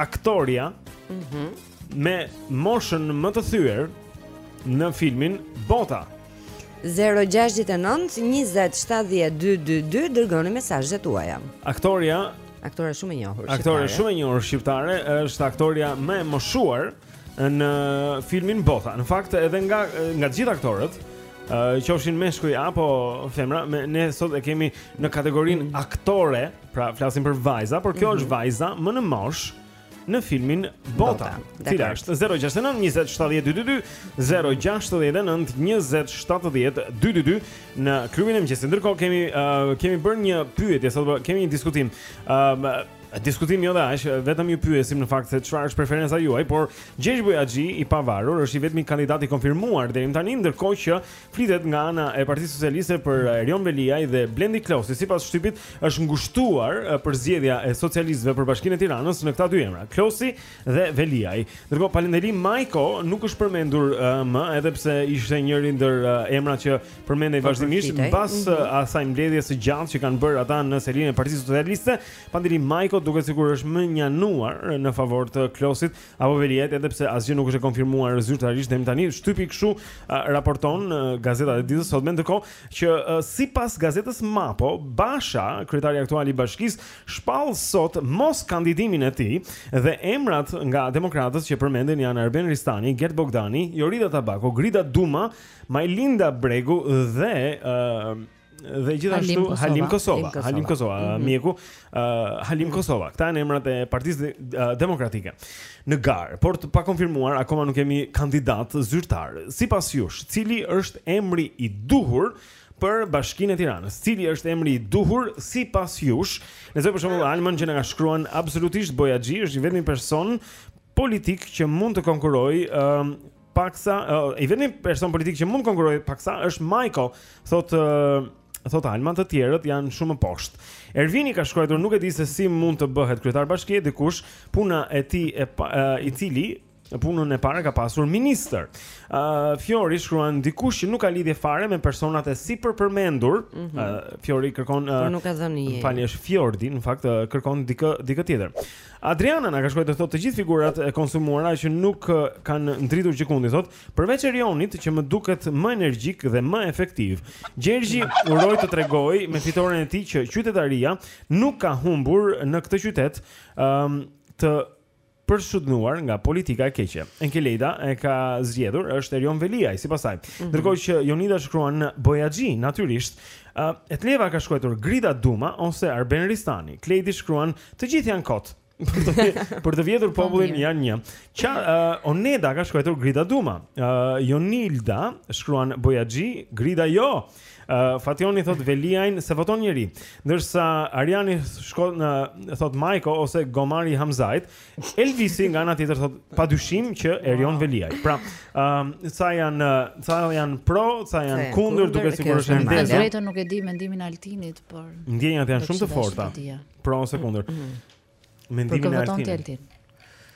aktorja mm -hmm. me moshën më të thyer në filmin Bota. 069 20 70 222 dërgoni mesazhet tuaja. Aktorja, aktore shumë e njohur. Aktore shumë e njohur shqiptare është aktorja më e moshuar. Mm në filmin Bota. Në fakt edhe nga nga gjithë aktorët, uh, qofshin meshkuj apo femra, me, ne sot e kemi në kategorinë aktore, pra flasim për vajza, por kjo mm -hmm. është vajza më në moshë në filmin Bota. Cila është 069 20 70 222 069 20 70 222 në klubin e mëngjesit. Ndërkohë kemi uh, kemi bërë një pyetje, sot kemi një diskutim. Ëm uh, Diskutim jo dhe aq, vetëm ju pyesim në fakt se çfarë është preferenca juaj, por Gjergj Bojaxhi i pavarur është i vetmi kandidat i konfirmuar deri më tani, ndërkohë që flitet nga ana e Partisë Socialiste për eh, Erion Veliaj dhe Blendi Klosi, sipas shtypit, është ngushtuar eh, përzgjedhja e socialistëve për Bashkinë e Tiranës në këta dy emra, Klosi dhe Veliaj. Ndërkohë Pandeli Majko nuk është përmendur eh, më, edhe pse ishte njëri ndër eh, emrat që përmendej Po, vazhdimisht përflitej. mbas eh, asaj mbledhjeje së gjatë që kanë bërë ata në selinë e Partisë Socialiste. Pandeli Majko duket sikur është mënjanuar në favor të Klosit apo Veliajt edhe pse asgjë nuk është e konfirmuar zyrtarisht deri tani. Shtypi kështu raporton gazeta e ditës sot ndërkohë që sipas gazetës Mapo, Basha, kryetari aktual i bashkisë, shpall sot moskandidimin e tij dhe emrat nga demokratët që përmenden janë Arben Ristani, Gert Bogdani, Jorida Tabako, Grida Duma, Majlinda Bregu dhe uh, dhe gjithashtu Halim Kosova, Halim Kosova, mm -hmm. mjeku, uh, Halim mhm. Kosova. Këta janë emrat e Partisë uh, Demokratike në garë, por të pakonfirmuar akoma nuk kemi kandidat zyrtar. Sipas jush, cili është emri i duhur për Bashkinë e Tiranës? Cili është emri i duhur sipas jush? Lexoj për shembull Almën që na ka shkruar absolutisht Bojaxhi është i vetmi person politik që mund të konkurrojë, ëm, uh, paksa, uh, i vetmi person politik që mund të konkurrojë paksa është Majko, thotë uh, thot Alma, të tjerët janë shumë më poshtë. Ervini ka shkruajtur, nuk e di se si mund të bëhet kryetar bashkie dikush, puna e tij e pa, i cili në punën e parë ka pasur ministër. Ë uh, Fiori shkruan dikush që nuk ka lidhje fare me personat e sipërpërmendur. Ë mm -hmm. uh, Fiori kërkon uh, nuk ka dhënë. Më falni, është Fjordi, në fakt uh, kërkon dikë dikë tjetër. Adriana na ka shkruar të thotë të gjithë figura të konsumuara që nuk kanë ndritur gjëkundi thotë, përveç Erionit që më duket më energjik dhe më efektiv. Gjergji uroj të tregojë me fitoren e tij që qytetaria nuk ka humbur në këtë qytet, ëm të përshudnuar nga politika e keqe. Enkelejda e ka zgjedhur është Erion Veliaj sipas saj. Mhm. Ndërkohë që Jonida shkruan Bojaxhi natyrisht Ë, Etleva ka shkruajtur Grida Duma ose Arben Ristani. Klejdi shkruan, të gjithë janë kot. Për të, për të vjedhur po, popullin janë njësh. A, uh, Oneda ka shkruajtur Grida Duma. Uh, Jonilda shkruan Bojaxhi, Grida jo. Uh, Fationi thot Veliajn s'e voton njeri. Ndërsa Ariani shkruan thot Majko ose gomari i Hamzait, Elvisi nga ana tjetër thot padyshim që Erion wow. Veliaj. Pra, ëm uh, sa janë sa janë pro, sa janë Të, kundër duket sigurisht është ndezur. Them drejtën nuk e di mendimin e Altinit, por ndjenjat janë shumë të forta. Pro ose kundër. Mm -hmm. Mendimin e Altinit.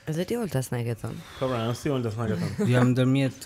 Edhe ti Olta s'na e ke thënë. Po pra, si Olta s'na e ke thënë. Jam ndërmjet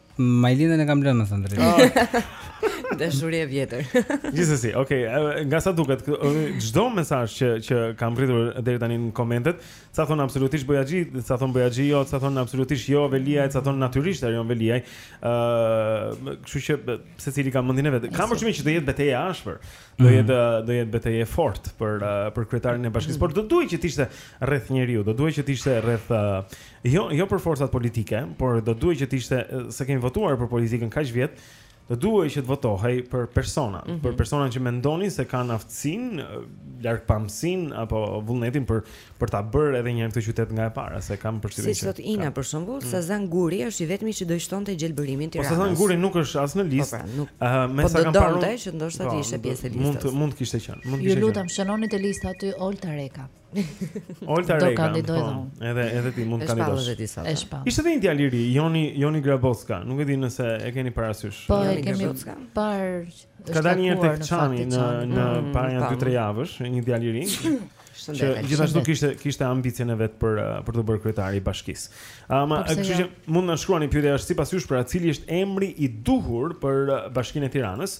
Majlinda më ka mbetur me thënë të drejtën. Oh. Dashuri e vjetër. Gjithsesi, okay, nga sa duket, çdo mesazh që që kam arritur deri tani në komentet, sa thon absolutisht Bojaxhi, sa thon Bojaxhi, jo, sa thon absolutisht jo Veliaj, sa thon natyrisht Erion Veliaj. Ë, uh, kështu që secili ka mendimin e vet. Kam përshtypjen që do jetë betejë e ashpër. Do mhm. jetë do jetë betejë e fortë për për kryetarin e bashkisë, por do duhej që të ishte rreth njeriu, do duhej që të ishte rreth Jo, jo për forcat politike, por do duhej që të ishte se kemi votuar për politikën kaq vjet, do duhej që të votohej për persona, mm -hmm. për persona që mendonin se kanë aftësinë, largpamësinë apo vullnetin për për ta bërë edhe një herë këtë qytet nga e para, se kam përshtypjen se që. Si sot Ina për shembull, mm. Sazan Guri është i vetmi që do shtonte gjelbërimin Tiranës. Po Sazan Guri nuk është as në po, listë. Po, nuk... uh, me po sa kam parë. Po do të që ndoshta të po, ishte pjesë e listës. Mund të mund të kishte qenë. Mund të kishte. Ju lutem shënoni te lista aty Olta Reka. Olta Reka. Do kandidoj po, unë. Edhe edhe ti mund të kandidosh. Është disa. Është pa. Ishte një djalë i ri, Joni Joni Grabocka. Nuk e di nëse e keni parasysh. Po e kemi parë. Ka dalë një herë tek Çani në në mm, para një dy tre javësh, një djalë i ri. Që gjithashtu kishte kishte ambicien e vet për uh, për t'u bërë kryetari i bashkisë. Ama, po, kështu që mund të na shkruani pyetja është sipas jush për cili është emri i duhur për uh, bashkinë e Tiranës.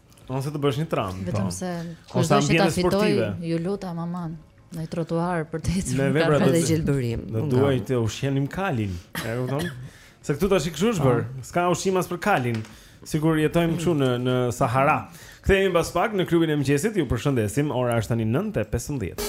Ose të bësh një tram. Po. Vetëm se kush do të fitojë, ju luta maman në trotuar për të ecur në vepra të gjelbërim. Do duhej të ushqenim kalin, e kupton? Se këtu tash ç'ishte, po, bar, s'ka ushqim as për kalin. Sikur jetojmë këtu në në Sahara. Kthehemi pas pak në klubin e mëngjesit, ju përshëndesim. Ora është tani 9:15.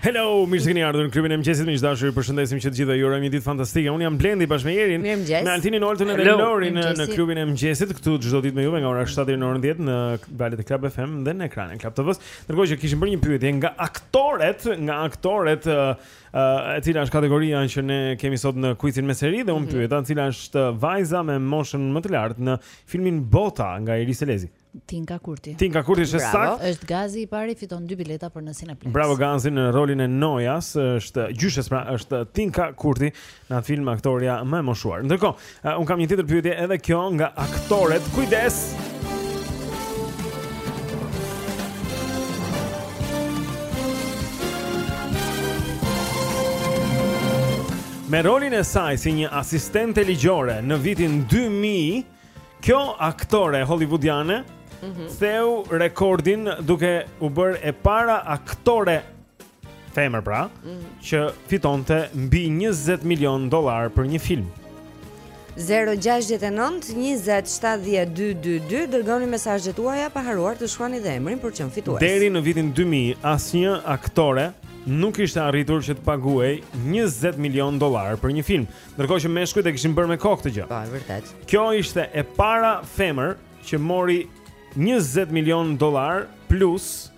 Hello, mirë se keni ardhur në klubin e mëngjesit. Miq të dashur, ju përshëndesim që të gjithëve ju urojmë një ditë fantastike. Unë jam Blendi bashkë me Jerin, me Altinin Oltën dhe Lorin në, në klubin e mëngjesit këtu çdo ditë me juve nga ora 7 deri në orën 10 në valët e Club FM dhe në ekranin e Club TV-së. Ndërkohë që kishim bërë një pyetje nga aktoret, nga aktoret uh, e cila është kategoria që ne kemi sot në kuizin me seri dhe unë mhm. pyeta, e cila është vajza me moshën më të lartë në filmin Bota nga Iris Elezi. Mm Tinka Kurti. Tinka Kurti është saktë. Është Gazi i pari fiton dy bileta për në Cineplex. Bravo Gazi në rolin e Nojas, është gjyshes pra, është Tinka Kurti në atë film aktorja më e moshuar. Ndërkohë, uh, unë kam një tjetër pyetje edhe kjo nga aktoret. Kujdes. Me rolin e saj si një asistente ligjore në vitin 2000 Kjo aktore hollywoodiane mm -hmm. theu rekordin duke u bërë e para aktore femër pra, mm -hmm. që fitonte mbi 20 milion dollar për një film. 0-6-9-27-12-2 Dërgoni mesazhet tuaja pa harruar të shkruani dhe emrin për çmimin fitues Deri në vitin 2000, asnjë aktore nuk kishte arritur që të paguhej 20 milion dollar për një film Ndërkohë që meshkujt e kishin bërë me kohë këtë gjë. Po, vërtet. Kjo ishte e para femër që mori 20 milion dollar plus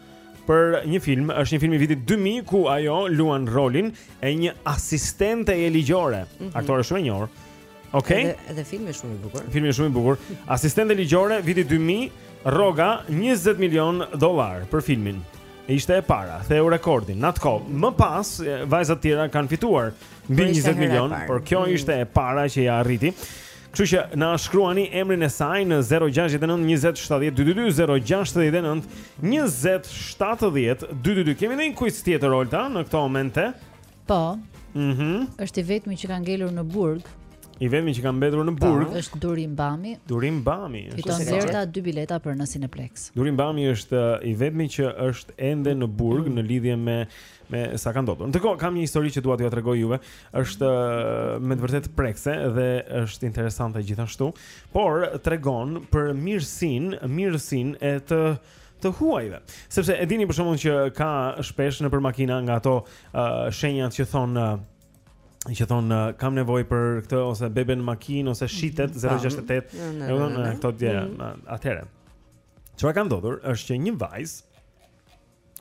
për një film, është një film i vitit 2000 ku ajo luan rolin e një asistenteje ligjore, mm -hmm. aktore shumë e njohur. Okej. Okay? Edhe filmi është shumë i bukur. Filmi është shumë i bukur. Asistente ligjore viti 2000, rroga 20 milion dollar për filmin ishte e para, theu rekordin. Në atë kohë, më pas vajzat tjera kanë fituar Mbi 20 milion, por kjo mm. ishte e para që ja arriti. Kështu që na shkruani emrin e saj në 069 20 70 222 069 20 70 222. Kemi një quiz tjetër Olta në këtë moment. Po. Mhm. Mm është i vetmi që ka ngelur në burg. I vetmi që ka mbetur në po, burg. Është Durim Bami. Durim Bami. Fiton Zerta dy bileta për në Cineplex. Durim Bami është uh, i vetmi që është ende në burg mm. në lidhje me me sa ka ndodhur. Ndërkohë kam një histori që dua t'ju tregoj juve, është mm. me të vërtetë prekëse dhe është interesante gjithashtu, por tregon për mirësinë, mirësinë e të të huajve. Sepse e dini për shembull që ka shpesh nëpër makina nga ato uh, shenjat që thonë uh, që thonë uh, kam nevojë për këtë ose bebe në makinë ose shitet 068. Mhm. Edhe në këto dje mhm. atëherë. Çfarë ka ndodhur është që një vajzë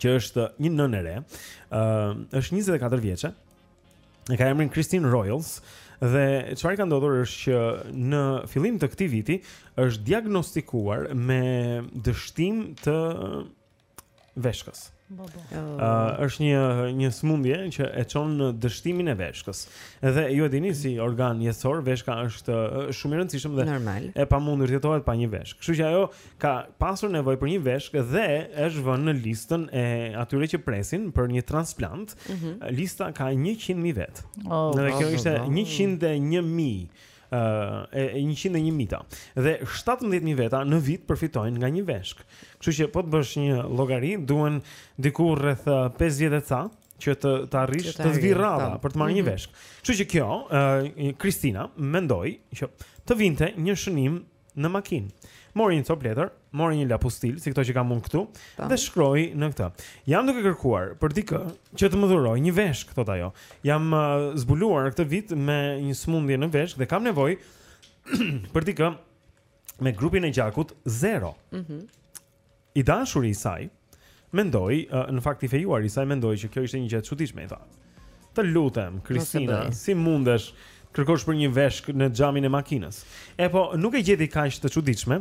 që është një nënë e re, ë uh, është 24 vjeçe. E ka emrin Christine Royles dhe çfarë i ka ndodhur është që në fillim të këtij viti është diagnostikuar me dështim të veshkës. Ëh, uh, është një një sëmundje që e çon në dështimin e veshkës. Edhe ju e dini si organ jetësor, veshka është shumë e rëndësishme dhe Normal. e pamundur të jetohet pa një veshkë. Kështu që ajo ka pasur nevojë për një veshkë dhe është vënë në listën e atyre që presin për një transplant. Mm -hmm. Lista ka 100.000 veta. Oh, dhe kjo ishte 101.000 uh, e 101 mijta dhe 17000 veta në vit përfitojnë nga një veshkë. Kështu që po të bësh një llogari, duhen diku rreth 50 e ca që të të arrish të vijë radha për të marrë një mhm. veshkë. Kështu që kjo, uh, Kristina mendoi që të vinte një shënim në makinë. Mori një copë letër, mori një lapustil, si këto që kam unë këtu, pa. Po. dhe shkroi në këtë. Jam duke kërkuar për dikë që të më dhurojë një veshkë, thotë ajo. Jam uh, zbuluar këtë vit me një sëmundje në veshkë dhe kam nevojë për dikë me grupin e gjakut 0. Mhm. Mm I dashuri i saj mendoi, në fakt i fejuari i saj mendoi që kjo ishte një gjë e çuditshme i tha. Të lutem, Kristina, si mundesh të kërkosh për një veshkë në xhamin e makinës? E po, nuk e gjeti kaq të çuditshme,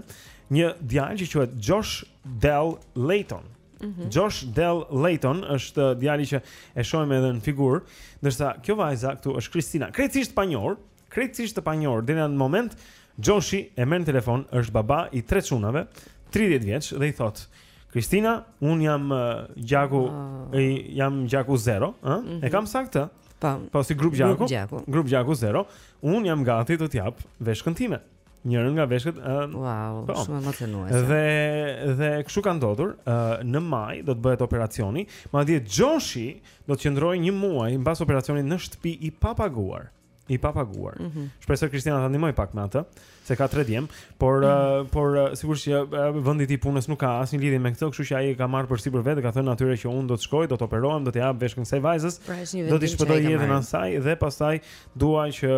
një djalë që quhet Josh Dall-Leighton. Mm -hmm. Josh Dall-Leighton është djali që e shohim edhe në figurë, ndërsa kjo vajza këtu është Kristina. Krejtësisht panjohur, Krejtësisht të panjohur deri në atë moment, Joshi e merr në telefon, është baba i tre çunave, 30 vjeç dhe i thotë Kristina, unë jam uh, gjaku, oh. jam gjaku 0, ë? Mm -hmm. E mhm. kam saktë? Po. Po si grup gjaku? Grup gjaku. Grup gjaku 0. Unë jam gati të të jap veshkën time. Njërën nga veshkët ë uh, Wow, po. shumë emocionuese. Dhe dhe kështu ka ndodhur, ë uh, në maj do të bëhet operacioni, madje Joshi do të qëndrojë një muaj mbas operacionit në shtëpi i papaguar. i papaguar. Mm -hmm. Shpresoj Kristina ta ndihmoj pak me atë, se ka tre djem, por mm -hmm. uh, por uh, sigurisht që uh, vendi i tij punës nuk ka asnjë lidhje me këtë, kështu që ai e ka marrë përsipër vetë, ka thënë atyre që unë do të shkoj, do të operohem, do të jap veshkën kësaj vajzës, pra, do t'i shpëtoj jetën asaj dhe pastaj dua që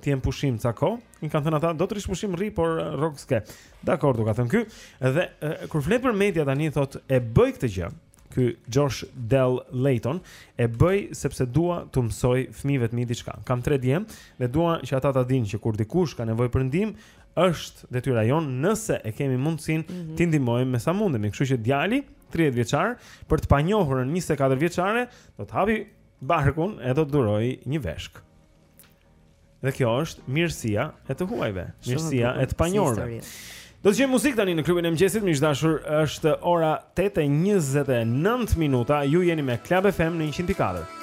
të jem pushim ca kohë. I kanë thënë ata, do të rrish pushim rri, por uh, rrogë s'ke. Dakord, ka thënë ky. Dhe uh, kur flet për media tani thotë e bëj këtë gjë. ky Josh Del Layton e bëj sepse dua t'u mësoj fëmijëve të mi diçka. Kam tre djem dhe dua që ata ta dinë që kur dikush ka nevojë për ndihmë, është detyra jonë nëse e kemi mundësinë mm -hmm. t'i ndihmojmë me sa mundemi. Kështu që djali 30 vjeçar për të panjohurën 24 vjeçare do të hapi barkun e do të dhurojë një veshkë. Dhe kjo është mirësia e të huajve, mirësia e të panjohurve. Dëgjojmë muzikë tani në klubin e mëngjesit, miq të dashur, është ora 8:29 minuta. Ju jeni me Club FM në 104.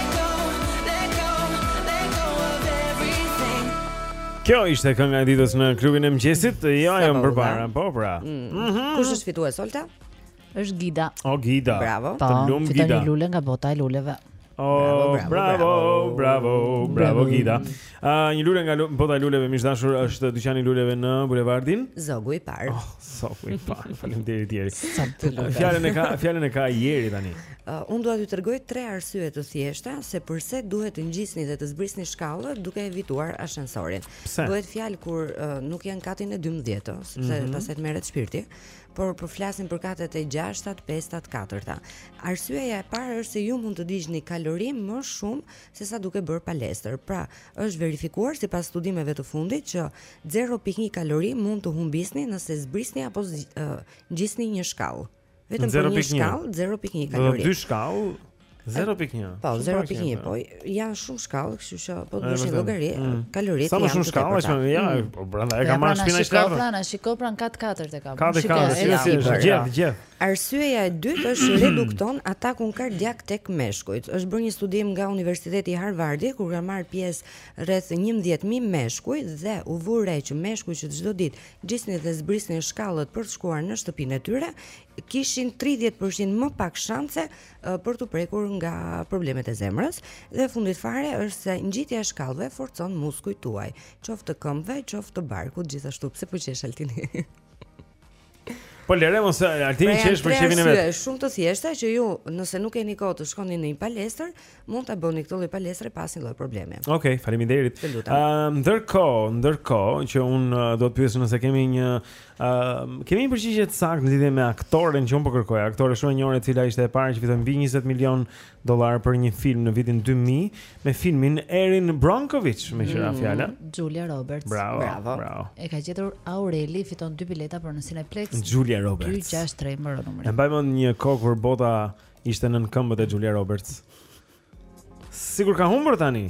Kjo ishte kënga e ditës në klubin e mëngjesit, jo ajo më përpara, po pra. Mm. Mhm. Kush është fitues Olta? Është Gida. O Gida. Bravo. Të lum Gida. Fitoni lule nga bota e luleve. O bravo, bravo, bravo, bravo Gida. Uh, një lule nga bota e luleve miq të dashur është dyqani i luleve në bulevardin Zogu i parë. Oh, Zogu i parë. Faleminderit Jeri. Fjalën e ka, fjalën e ka Jeri tani. Uh, unë dua t'ju tregoj tre arsye të thjeshta se përse duhet të ngjisni dhe të zbrisni shkallët duke evituar ashensorin. Bëhet fjalë kur uh, nuk je në katin e 12-të, sepse mm -hmm. pastaj merret shpirti por po flasim për katet e 6-ta, 5-ta, 4-ta. Arsyeja e parë është se ju mund të digjni kalori më shumë sesa duke bërë palestër. Pra, është verifikuar sipas studimeve të fundit që 0.1 kalori mund të humbisni nëse zbrisni apo ngjisni një shkallë. Vetëm për një shkallë 0.1 kalori. Në dy shkallë 0.1. Po, 0.1, po janë shumë shkallë, kështu që po të bësh llogari, mm. kaloritë janë. Sa më shumë shkallë, më ja, mm. po brenda e ka marrë shpinë me shkallë. Pra, na shikoj pra në kat të katërt e ka. Shikoj, gjet, gjet. Arsyeja e dytë është që redukton atakun kardiak tek meshkujt. Është bërë një studim nga Universiteti i Harvardit, ku kanë marrë pjesë rreth 11000 meshkuj dhe u vu re që meshkujt që çdo ditë ngjisnin dhe zbrisnin shkallët për të shkuar në shtëpinë e tyre, kishin 30% më pak shanse për t'u prekur nga problemet e zemrës dhe fundit fare është se ngjitja e shkallëve forcon muskujt tuaj, qoftë të këmbëve, qoftë të barkut, gjithashtu pse po qesh Altini. Po lëre mos Altin pra që është për shefin e vet. Është shumë të thjeshta që ju nëse nuk keni kohë të shkoni në një palestër, mund ta bëni këtë lloj palestre pa asnjë lloj problemi. Okej, okay, faleminderit. Ëm ndërkohë, ndërkohë që unë do të pyes nëse kemi një ëm kemi një përgjigje të saktë lidhje me aktoren që unë po kërkoj, aktore shumë e njohur e cila ishte e para që fitoi mbi 20 milion dollarë për një film në vitin 2000 me filmin Erin Brockovich, me qira mm, fjala. Julia Roberts. Bravo, bravo. bravo. E ka gjetur Aureli, fiton dy bileta për në Cineplex. Julia Roberts. Ky gjashtë tre me numrin. E mban mend një kohë kur bota ishte nën këmbët e Julia Roberts. Sikur ka humbur tani.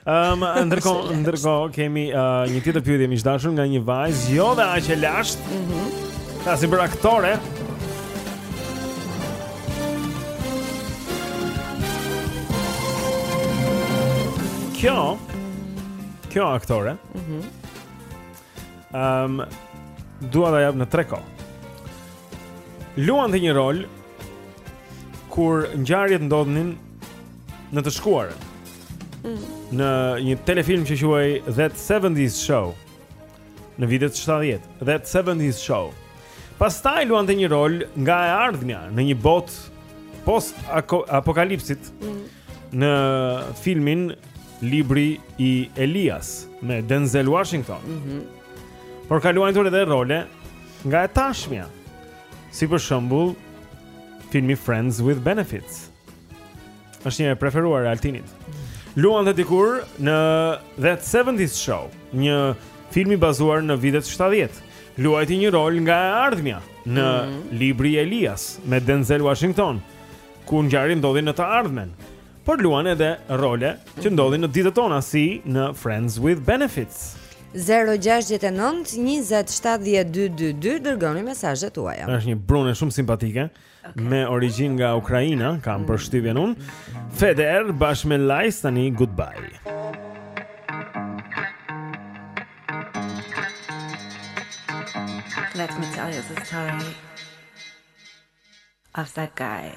Ëm, um, ndërkohë, ndërkohë kemi uh, një tjetër pyetje miq të dashur nga një vajzë, jo dhe aq e lashtë. Mhm. Mm Ka sipër aktore. Kjo, kjo aktore. Mhm. Mm Ëm, um, dua ta jap në tre kohë. Luante një rol kur ngjarjet ndodhnin në të shkuarën. në një telefilm që quhej That 70s Show në vitet 70. That 70s Show. Pastaj luante një rol nga e ardhmja në një botë post apokalipsit mm. në filmin Libri i Elias me Denzel Washington. Mm -hmm. Por ka luajtur edhe role nga e tashmja. Si për shembull filmi Friends with Benefits. Është një e preferuar e Altinit. Luante dikur në That 70s Show, një film i bazuar në vitet 70. Luajti një rol nga e ardhmja në mm -hmm. libri i Elias me Denzel Washington, ku ngjarjet ndodhin në të ardhmen. Por luan edhe role që ndodhin në ditët tona si në Friends with Benefits. 069 20 70 222 dërgoni mesazhet tuaja. Është një brune shumë simpatike. me origjinë nga Ukraina, kam mm. përshtypjen unë. Feder bashkë me Lyse tani goodbye. Let me tell you the story of that guy.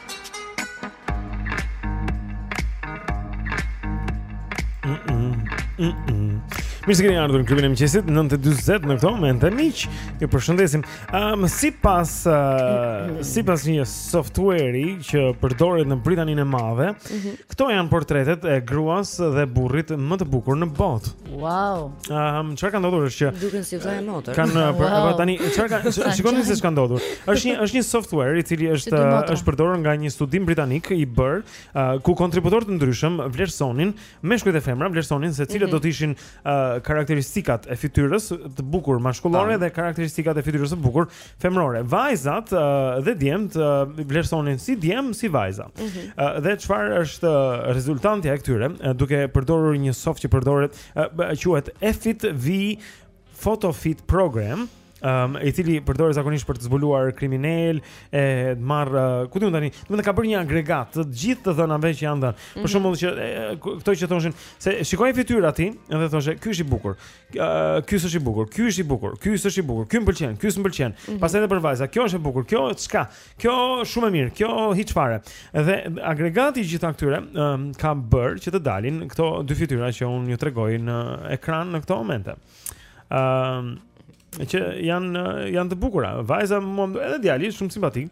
Mirë se keni ardhur në klubin e mëngjesit 9:40 në këto momente, miq. Ju përshëndesim. Ëm um, sipas uh, sipas një software-i që përdoret në Britaninë e Madhe, mm -hmm. këto janë portretet e gruas dhe burrit më të bukur në botë. Wow. Ehm, um, çfarë ka ndodhur është që duken si vëlla e motër. Ka wow. po, po tani çfarë ka shikoni se ç'ka ndodhur. Është një është një software i cili është është përdorur nga një studim britanik i bërë uh, ku kontributorë të ndryshëm vlerësonin meshkujt e femra vlerësonin se cilat mm -hmm. do të ishin uh, karakteristikat e fytyrës së bukur mashkullore dhe karakteristikat e fytyrës së bukur femrore. Vajzat uh, dhe djemt uh, vlerësonin si djem si vajza. Mm -hmm. uh, dhe çfarë është rezultantja e këtyre uh, duke përdorur një soft që përdoret uh, quhet EFIT-V Photo Fit Program um, i cili përdoret zakonisht për të zbuluar kriminelët, marrë uh, ku di unë tani, do të ka bërë një agregat të gjithë të dhënave që janë dhënë. Mm -hmm. Për mhm. shembull që kështu që thoshin se shikoje fytyrat ti dhe thoshe ky është i bukur. ky s'është i bukur, ky është i bukur, ky s'është i bukur, ky m'pëlqen, ky s'm'pëlqen. Mm -hmm. Pastaj edhe për vajza, kjo është e bukur, kjo çka? Kjo shumë e mirë, kjo hiç fare. Dhe agregati i të gjitha këtyre um, ka bërë që të dalin këto dy fytyra që unë ju tregoj në ekran në këto momente. Ëm um, që janë janë të bukura. Vajza edhe djali shumë simpatik.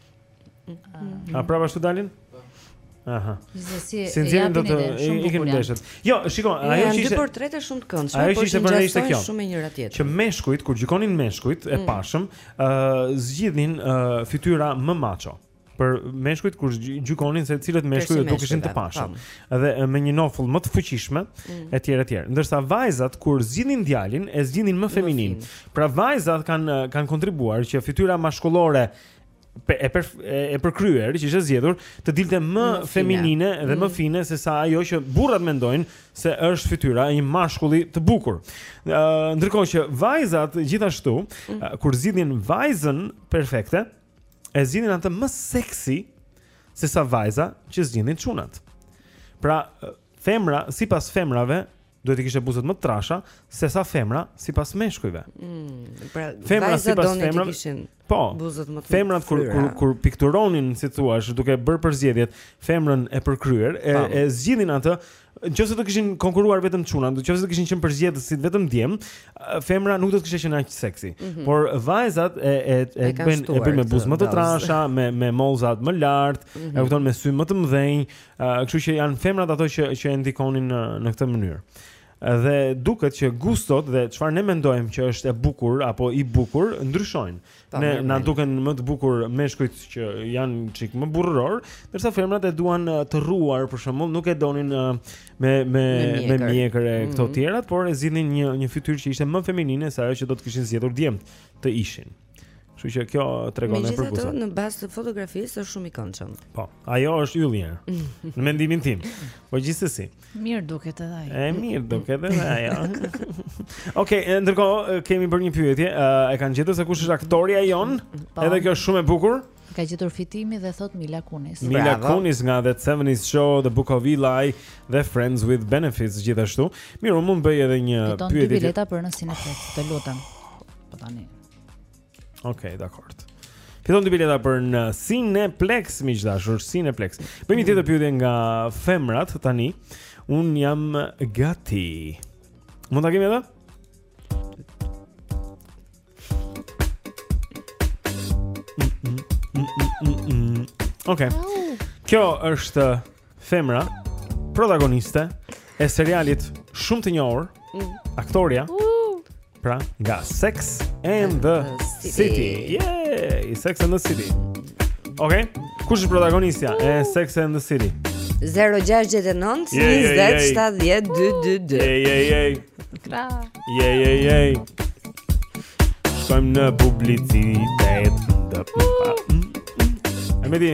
Mm. A pra pa ashtu dalin? Aha. Si si jam do të ikim ndeshjet. Jo, shikoj, jo, ajo që ishte portrete shumë të këndshme, ajo që ishte vërtet ishte kjo. Shumë me njëra tjetrën. Që meshkujt kur gjykonin meshkujt e mm. pashëm, ë zgjidhin fytyra më macho për meshkujt kur gjykonin se cilët meshkuj do ishin të pashëm. Edhe me një nofull më të fuqishme mm. etj etj. Ndërsa vajzat kur zgjidhin djalin e zgjidhin më feminin. Pra vajzat kanë kanë kontribuar që fytyra mashkullore e per, e përkryer që ishte zgjedhur të dilte më, më feminine dhe mm. më fine se sa ajo që burrat mendojnë se është fytyra e një mashkulli të bukur. Ë uh, ndërkohë që vajzat gjithashtu mm. uh, kur zgjidhin vajzën perfekte e zgjidhin atë më seksi se sa vajza që zgjidhin çunat. Pra femra sipas femrave duhet të kishte buzët më të trasha se sa femra sipas meshkujve. Mm, pra, femra sipas femrave kishin po, buzët më të femrat kur kur kur pikturonin si të thuash, duke bërë përzgjedhjet, femrën e përkryer e, e zgjidhin atë. Në qoftë se do kishin konkuruar vetëm çuna, në qoftë se do kishin qenë përzgjedhësit vetëm djem, femra nuk do të kishte qenë aq seksi. Mm -hmm. Por vajzat e e e bënë e bënë me buzë më të trasha, me me mollzat më lart, mm -hmm. e kupton me sy më të mëdhenj, Uh, kështu që janë femrat ato që që e ndikonin në në këtë mënyrë. Dhe duket që gustot dhe çfarë ne mendojmë që është e bukur apo i bukur ndryshojnë. Ne na duken më të bukur meshkujt që janë çik më burrorë, ndërsa femrat e duan të rruar, për shembull, nuk e donin me me me mjekër e këto të tjerat, por e zgjidhnin një një fytyrë që ishte më feminine se ajo që do të kishin zgjedhur djemtë të ishin. Kështu që kjo tregon mospërputhje. Megjithatë, në bazë të fotografisë është shumë i këndshëm. Po, ajo është ylli. Në mendimin tim. Po gjithsesi. Mirë duket edhe ai. Ë mirë duket edhe ai. Okej, ndërkohë kemi bërë një pyetje. E kanë gjetur se kush është aktorja jonë? Po. Edhe kjo është shumë e bukur. Ka gjetur Fitimi dhe thotë Mila Kunis. Mila Kunis nga The 70s Show, The Book of Eli dhe Friends with Benefits gjithashtu. Mirë, unë mund të bëj edhe një pyetje. Fiton dy bileta për në Cineplex, të lutem. Po tani. Okej, okay, dakord. Fiton dy bileta për në Cineplex, miq të dashur, Cineplex. Bëjmë një tjetër pyetje nga femrat tani. Unë jam gati. Mund ta kemi edhe? Okej. Okay. Kjo është femra protagoniste e serialit shumë të njohur, mm. aktorja. Uh. Pra, nga Sex and the City. Yeah, i Sex and the City. Okay. Kush është protagonistja e Sex and the City? 069 20 70 222. Yeah, yeah, yeah. Pra. Yeah, yeah, yeah. Shkojmë në publicitet. E me di,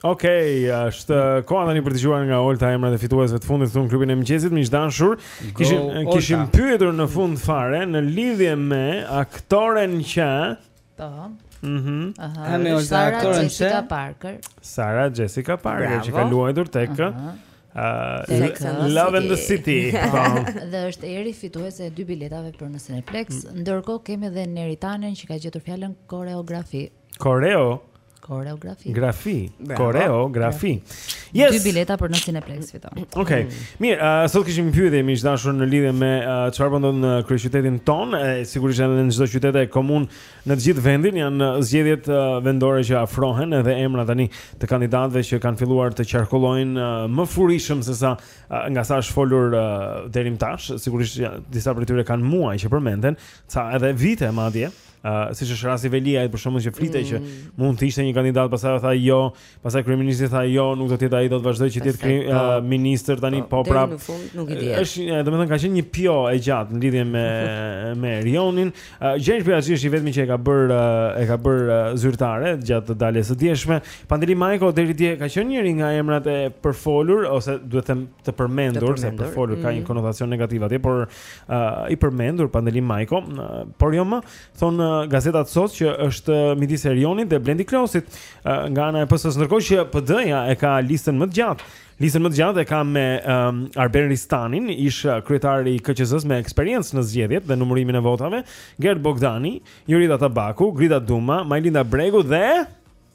Okej, okay, është uh, koha tani për të dëgjuar nga Olta emrat e fituesve të fundit këtu në klubin e mëngjesit, miq të dashur. Kishim, kishim pyetur në fund fare në lidhje me aktoren që Po. Mhm. Mm Aha. Ame Olta aktoren që Jessica Parker. Sara Jessica Parker Bravo. që ka luajtur tek ë uh, uh, Love in the City. Po. dhe është Eri fituese e dy biletave për në Cineplex. Mm. Ndërkohë kemi edhe Neritanen që ka gjetur fjalën koreografi. Koreo? Koreografi. Grafi, koreografi. Yes. Dy bileta për në Cineplex fiton. Okej. Okay. Mm. Mirë, uh, sot kishim pyetje miq të dashur në lidhje me çfarë uh, po ndodh në kryeqytetin tonë, e sigurisht edhe në çdo qytet e komunë në të gjithë vendin janë zgjedhjet uh, vendore që afrohen edhe emra tani të kandidatëve që kanë filluar të qarkullojnë uh, më furishëm se sa uh, nga sa është folur uh, deri më tash, sigurisht disa prej tyre kanë muaj që përmenden, ca edhe vite madje. Uh, siç është rasti Veliaj për shembull që flitej mm. që mund të ishte një kandidat pastaj tha jo pastaj kryeministri tha jo nuk do të jetë ai do të vazhdojë që të jetë krim, po. uh, minister tani po, po prap është domethënë ka qenë një pjo e gjatë në lidhje me, me Erionin uh, Gjensh Pira që është i vetmi që e ka bërë uh, e ka bërë uh, zyrtare gjatë daljes së djeshme Pandeli Majko deri dje ka qenë njëri nga emrat e përfolur ose duhet të, të përmendur, të përmendur. se përfolur mm. ka një mhm. konotacion negativ atje por uh, i përmendur Pandeli Majko, uh, por jo më thonë uh, gazetat sot që është uh, midis Erionit dhe Blendi Klosit uh, nga ana e PS-së, ndërkohë që PD-ja e ka listën më të gjatë. Listën më të gjatë e ka me um, Arben Ristanin, ish uh, kryetar i KQZ-s me eksperiencë në zgjedhjet dhe numërimin e votave, Gerti Bogdani, Jorida Tabaku, Grida Duma, Majlinda Bregu dhe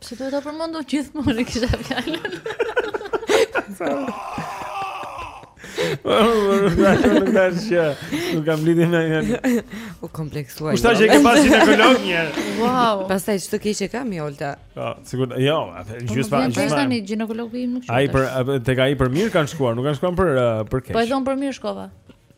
Pse duhet ta përmend gjithmonë e kisha fjalën? Nuk ka që Nuk ka lidhje me një U kompleksua Ushta që e ke pas një kolon një Wow Pastaj ç'të keqe ka moj Olta Po, sigur Jo, atë po, gjysë pa Nuk vjen tani gjinekologu im nuk është Ai për Tek ai për mirë kanë shkuar Nuk kanë shkuar për, uh, për keq Po e zëmë për mirë shkova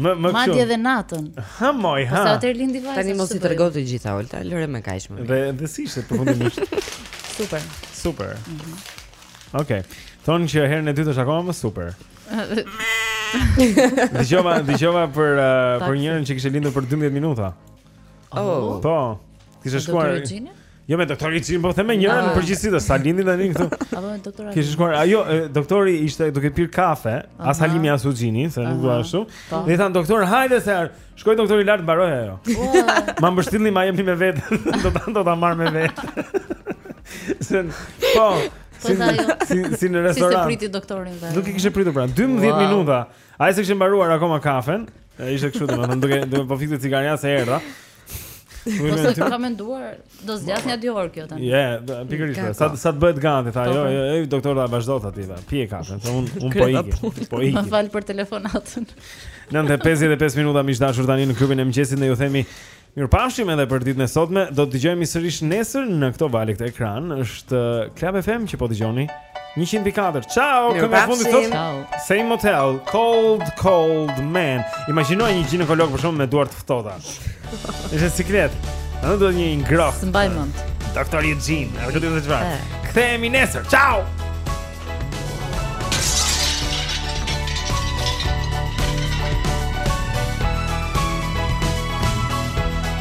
Më më kështu. Madje edhe natën. Ha moj, ha. Sa atë lindi vajza. Tani mos i trego të gjitha Olta, lëre me kaq më. Dhe dhe si ishte përfundimisht. Super. Super. Mm -hmm. Okej. Okay. Thonë që herën e dytë është akoma më super. Dëgjova, dëgjova për uh, për njërën që kishte lindur për 12 minuta. Oh. Po. Kishte shkuar Jo me doktor Gjinin, po them me njërën në përgjithësi ç'e zë Halimin tani këtu. Apo me doktorin. Kishte shkuar, ajo doktori ishte duke pirë kafe, as Halimi as Gjini, se nuk dua ashtu. Po. Dhe i thanë doktor, hajde se ar, shkoi doktori lart mbaroi ajo. Ma mbështillni, ma jepni me vet, do ta do ta marr me vete. Se po. po si, si, si në restorant. Si s'e priti doktorin dhe. Nuk e kishte pritur pra, 12 wow. minuta. Ai s'e kishte mbaruar akoma kafen. Ishte kështu domethënë, duke duke po fikte cigaren, se erdha. Po se ka menduar, do zgjasë një dy orë kjo tani. Je, pikërisht. Pra, sa sa të bëhet gati tha, po, jo, po. jo, jo, doktor tha vazhdo tha ti. Pije kafen, se un un po ik. Po ik. Ma fal për telefonatën. 9:55 minuta miq të dashur tani në klubin e mëngjesit, ne ju themi mirupafshim edhe për ditën e sotme. Do të dëgjohemi sërish nesër në këto valë, në këtë ekran. Është Club FM që po dëgjoni. 104. Ciao, kënga nga fundi sot. Same hotel, cold cold man. Imagjino një gjinekolog për shembull me duart të ftohta. Është siklet. A do me i ngroh. Mbaj mend. Doktor Eugene, a do të thotë çfarë? Kthehemi nesër. Ciao.